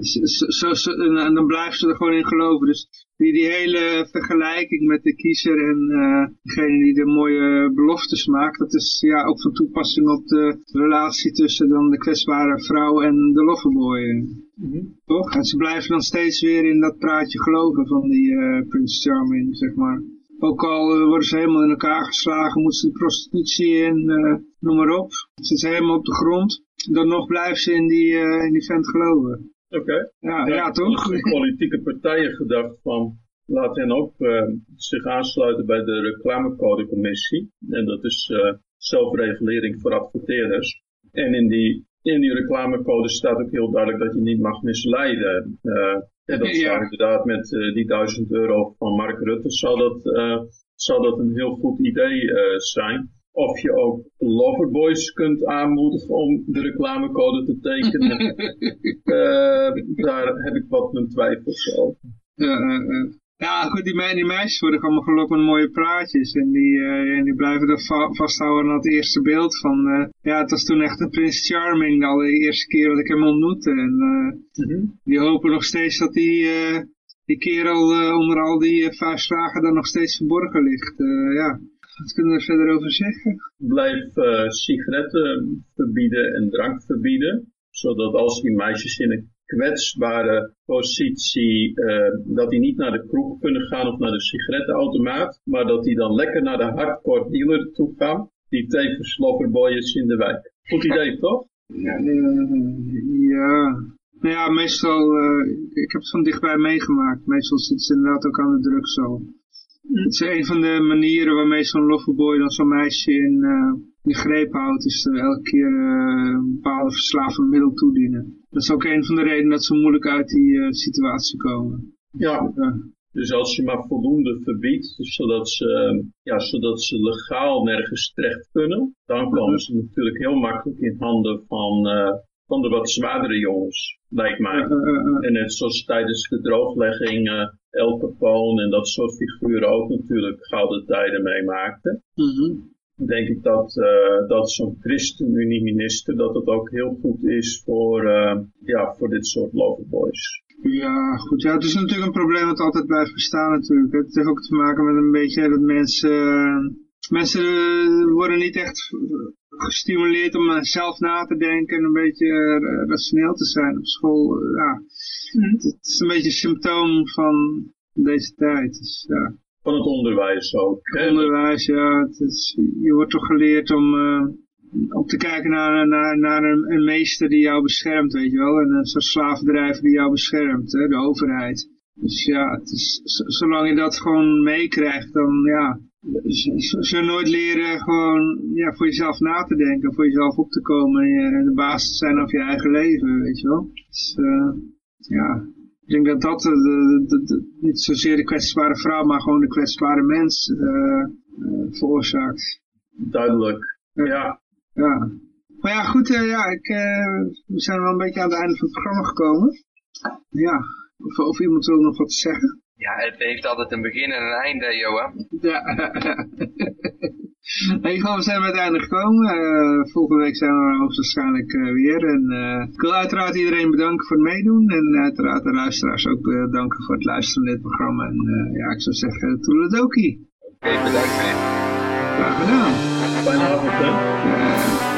Zo, zo, zo, en dan blijven ze er gewoon in geloven. Dus die, die hele vergelijking met de kiezer en uh, degene die de mooie beloftes maakt, dat is ja ook van toepassing op de relatie tussen dan de kwetsbare vrouw en de loverboy. Mm -hmm. Toch? En ze blijven dan steeds weer in dat praatje geloven van die uh, Prince Charming, zeg maar. Ook al uh, worden ze helemaal in elkaar geslagen, moeten ze de prostitutie in, noem maar op. Zitten ze helemaal op de grond. Dan nog blijven ze in die, in die vent geloven. Oké. Okay. Ja, ja, ja, toch? De politieke partijen gedacht van, laat hen ook uh, zich aansluiten bij de reclamecodecommissie. En dat is uh, zelfregulering voor adverteerders. En in die, in die reclamecode staat ook heel duidelijk dat je niet mag misleiden. Uh, en dat Ja. zou inderdaad met die 1000 euro van Mark Rutte, zou dat, zou dat een heel goed idee zijn. Of je ook loverboys kunt aanmoedigen om de reclamecode te tekenen. uh, daar heb ik wat mijn twijfels over. Ja, uh, uh. ja goed, die, me die, meisjes worden allemaal gelokt met mooie praatjes. En die, en die blijven er va vasthouden aan het eerste beeld van... ja, het was toen echt een Prince Charming de allereerste keer dat ik hem ontmoette. En -hmm. die hopen nog steeds dat die... die kerel onder al die vijf vragen dan nog steeds verborgen ligt. ja. Wat kunnen we er verder over zeggen? Blijf uh, sigaretten verbieden en drank verbieden. Zodat als die meisjes in een kwetsbare positie, uh, dat die niet naar de kroeg kunnen gaan of naar de sigarettenautomaat. Maar dat die dan lekker naar de hardcore dealer toe gaan. Die tevens is in de wijk. Goed idee toch? Ja, uh, ja. Nou ja, meestal, ik heb het van dichtbij meegemaakt. Meestal zitten ze inderdaad ook aan de drugs zo. Het is een van de manieren waarmee zo'n loverboy dan zo'n meisje in, uh, in de greep houdt, is er elke keer uh, een bepaalde verslavend middel toedienen. Dat is ook een van de redenen dat ze moeilijk uit die uh, situatie komen. Ja, ja. dus als je maar voldoende verbiedt, zodat, ze, ja, zodat ze legaal nergens terecht kunnen, dan komen ze natuurlijk heel makkelijk in handen van, van de wat zwaardere jongens, lijkt mij. En net zoals tijdens de drooglegging El Capone en dat soort figuren ook natuurlijk gouden tijden meemaakten. Mm -hmm. Denk ik dat, uh, dat zo'n ChristenUnie-minister dat het ook heel goed is voor, uh, ja, voor dit soort loverboys. Ja, goed. Ja, het is natuurlijk een probleem dat altijd blijft bestaan natuurlijk. Het heeft ook te maken met een beetje dat mensen... Uh, mensen worden niet echt gestimuleerd om zelf na te denken en een beetje rationeel te zijn op school. Ja, het is een beetje een symptoom van deze tijd. Dus, ja. Van het onderwijs ook. Het onderwijs, ja. Het is, je wordt toch geleerd om, uh, om te kijken naar, naar, naar een, een, meester die jou beschermt, weet je wel. En een soort slaafdrijver die jou beschermt, hè, de overheid. Dus ja, het is, zolang je dat gewoon meekrijgt, dan ja, ze nooit leren gewoon ja, voor jezelf na te denken, voor jezelf op te komen en de baas te zijn over je eigen leven, weet je wel. Dus, uh, ja, ik denk dat dat de, de, de, niet zozeer de kwetsbare vrouw, maar gewoon de kwetsbare mens uh, uh, veroorzaakt. Duidelijk, ja. Ja. Maar ja, goed, uh, ja, ik, we zijn wel een beetje aan het einde van het programma gekomen. Ja, of, of iemand wil nog wat zeggen? Ja, het heeft altijd een begin en een einde, Johan. Ja. We zijn uiteindelijk gekomen. Uh, volgende week zijn we er hoogstwaarschijnlijk uh, weer. En uh, ik wil uiteraard iedereen bedanken voor het meedoen. En uiteraard de luisteraars ook bedanken voor het luisteren naar dit programma. En ja, ik zou zeggen, toedeledokie. Oké, okay, bedankt. Graag gedaan. Fijne avond, hè.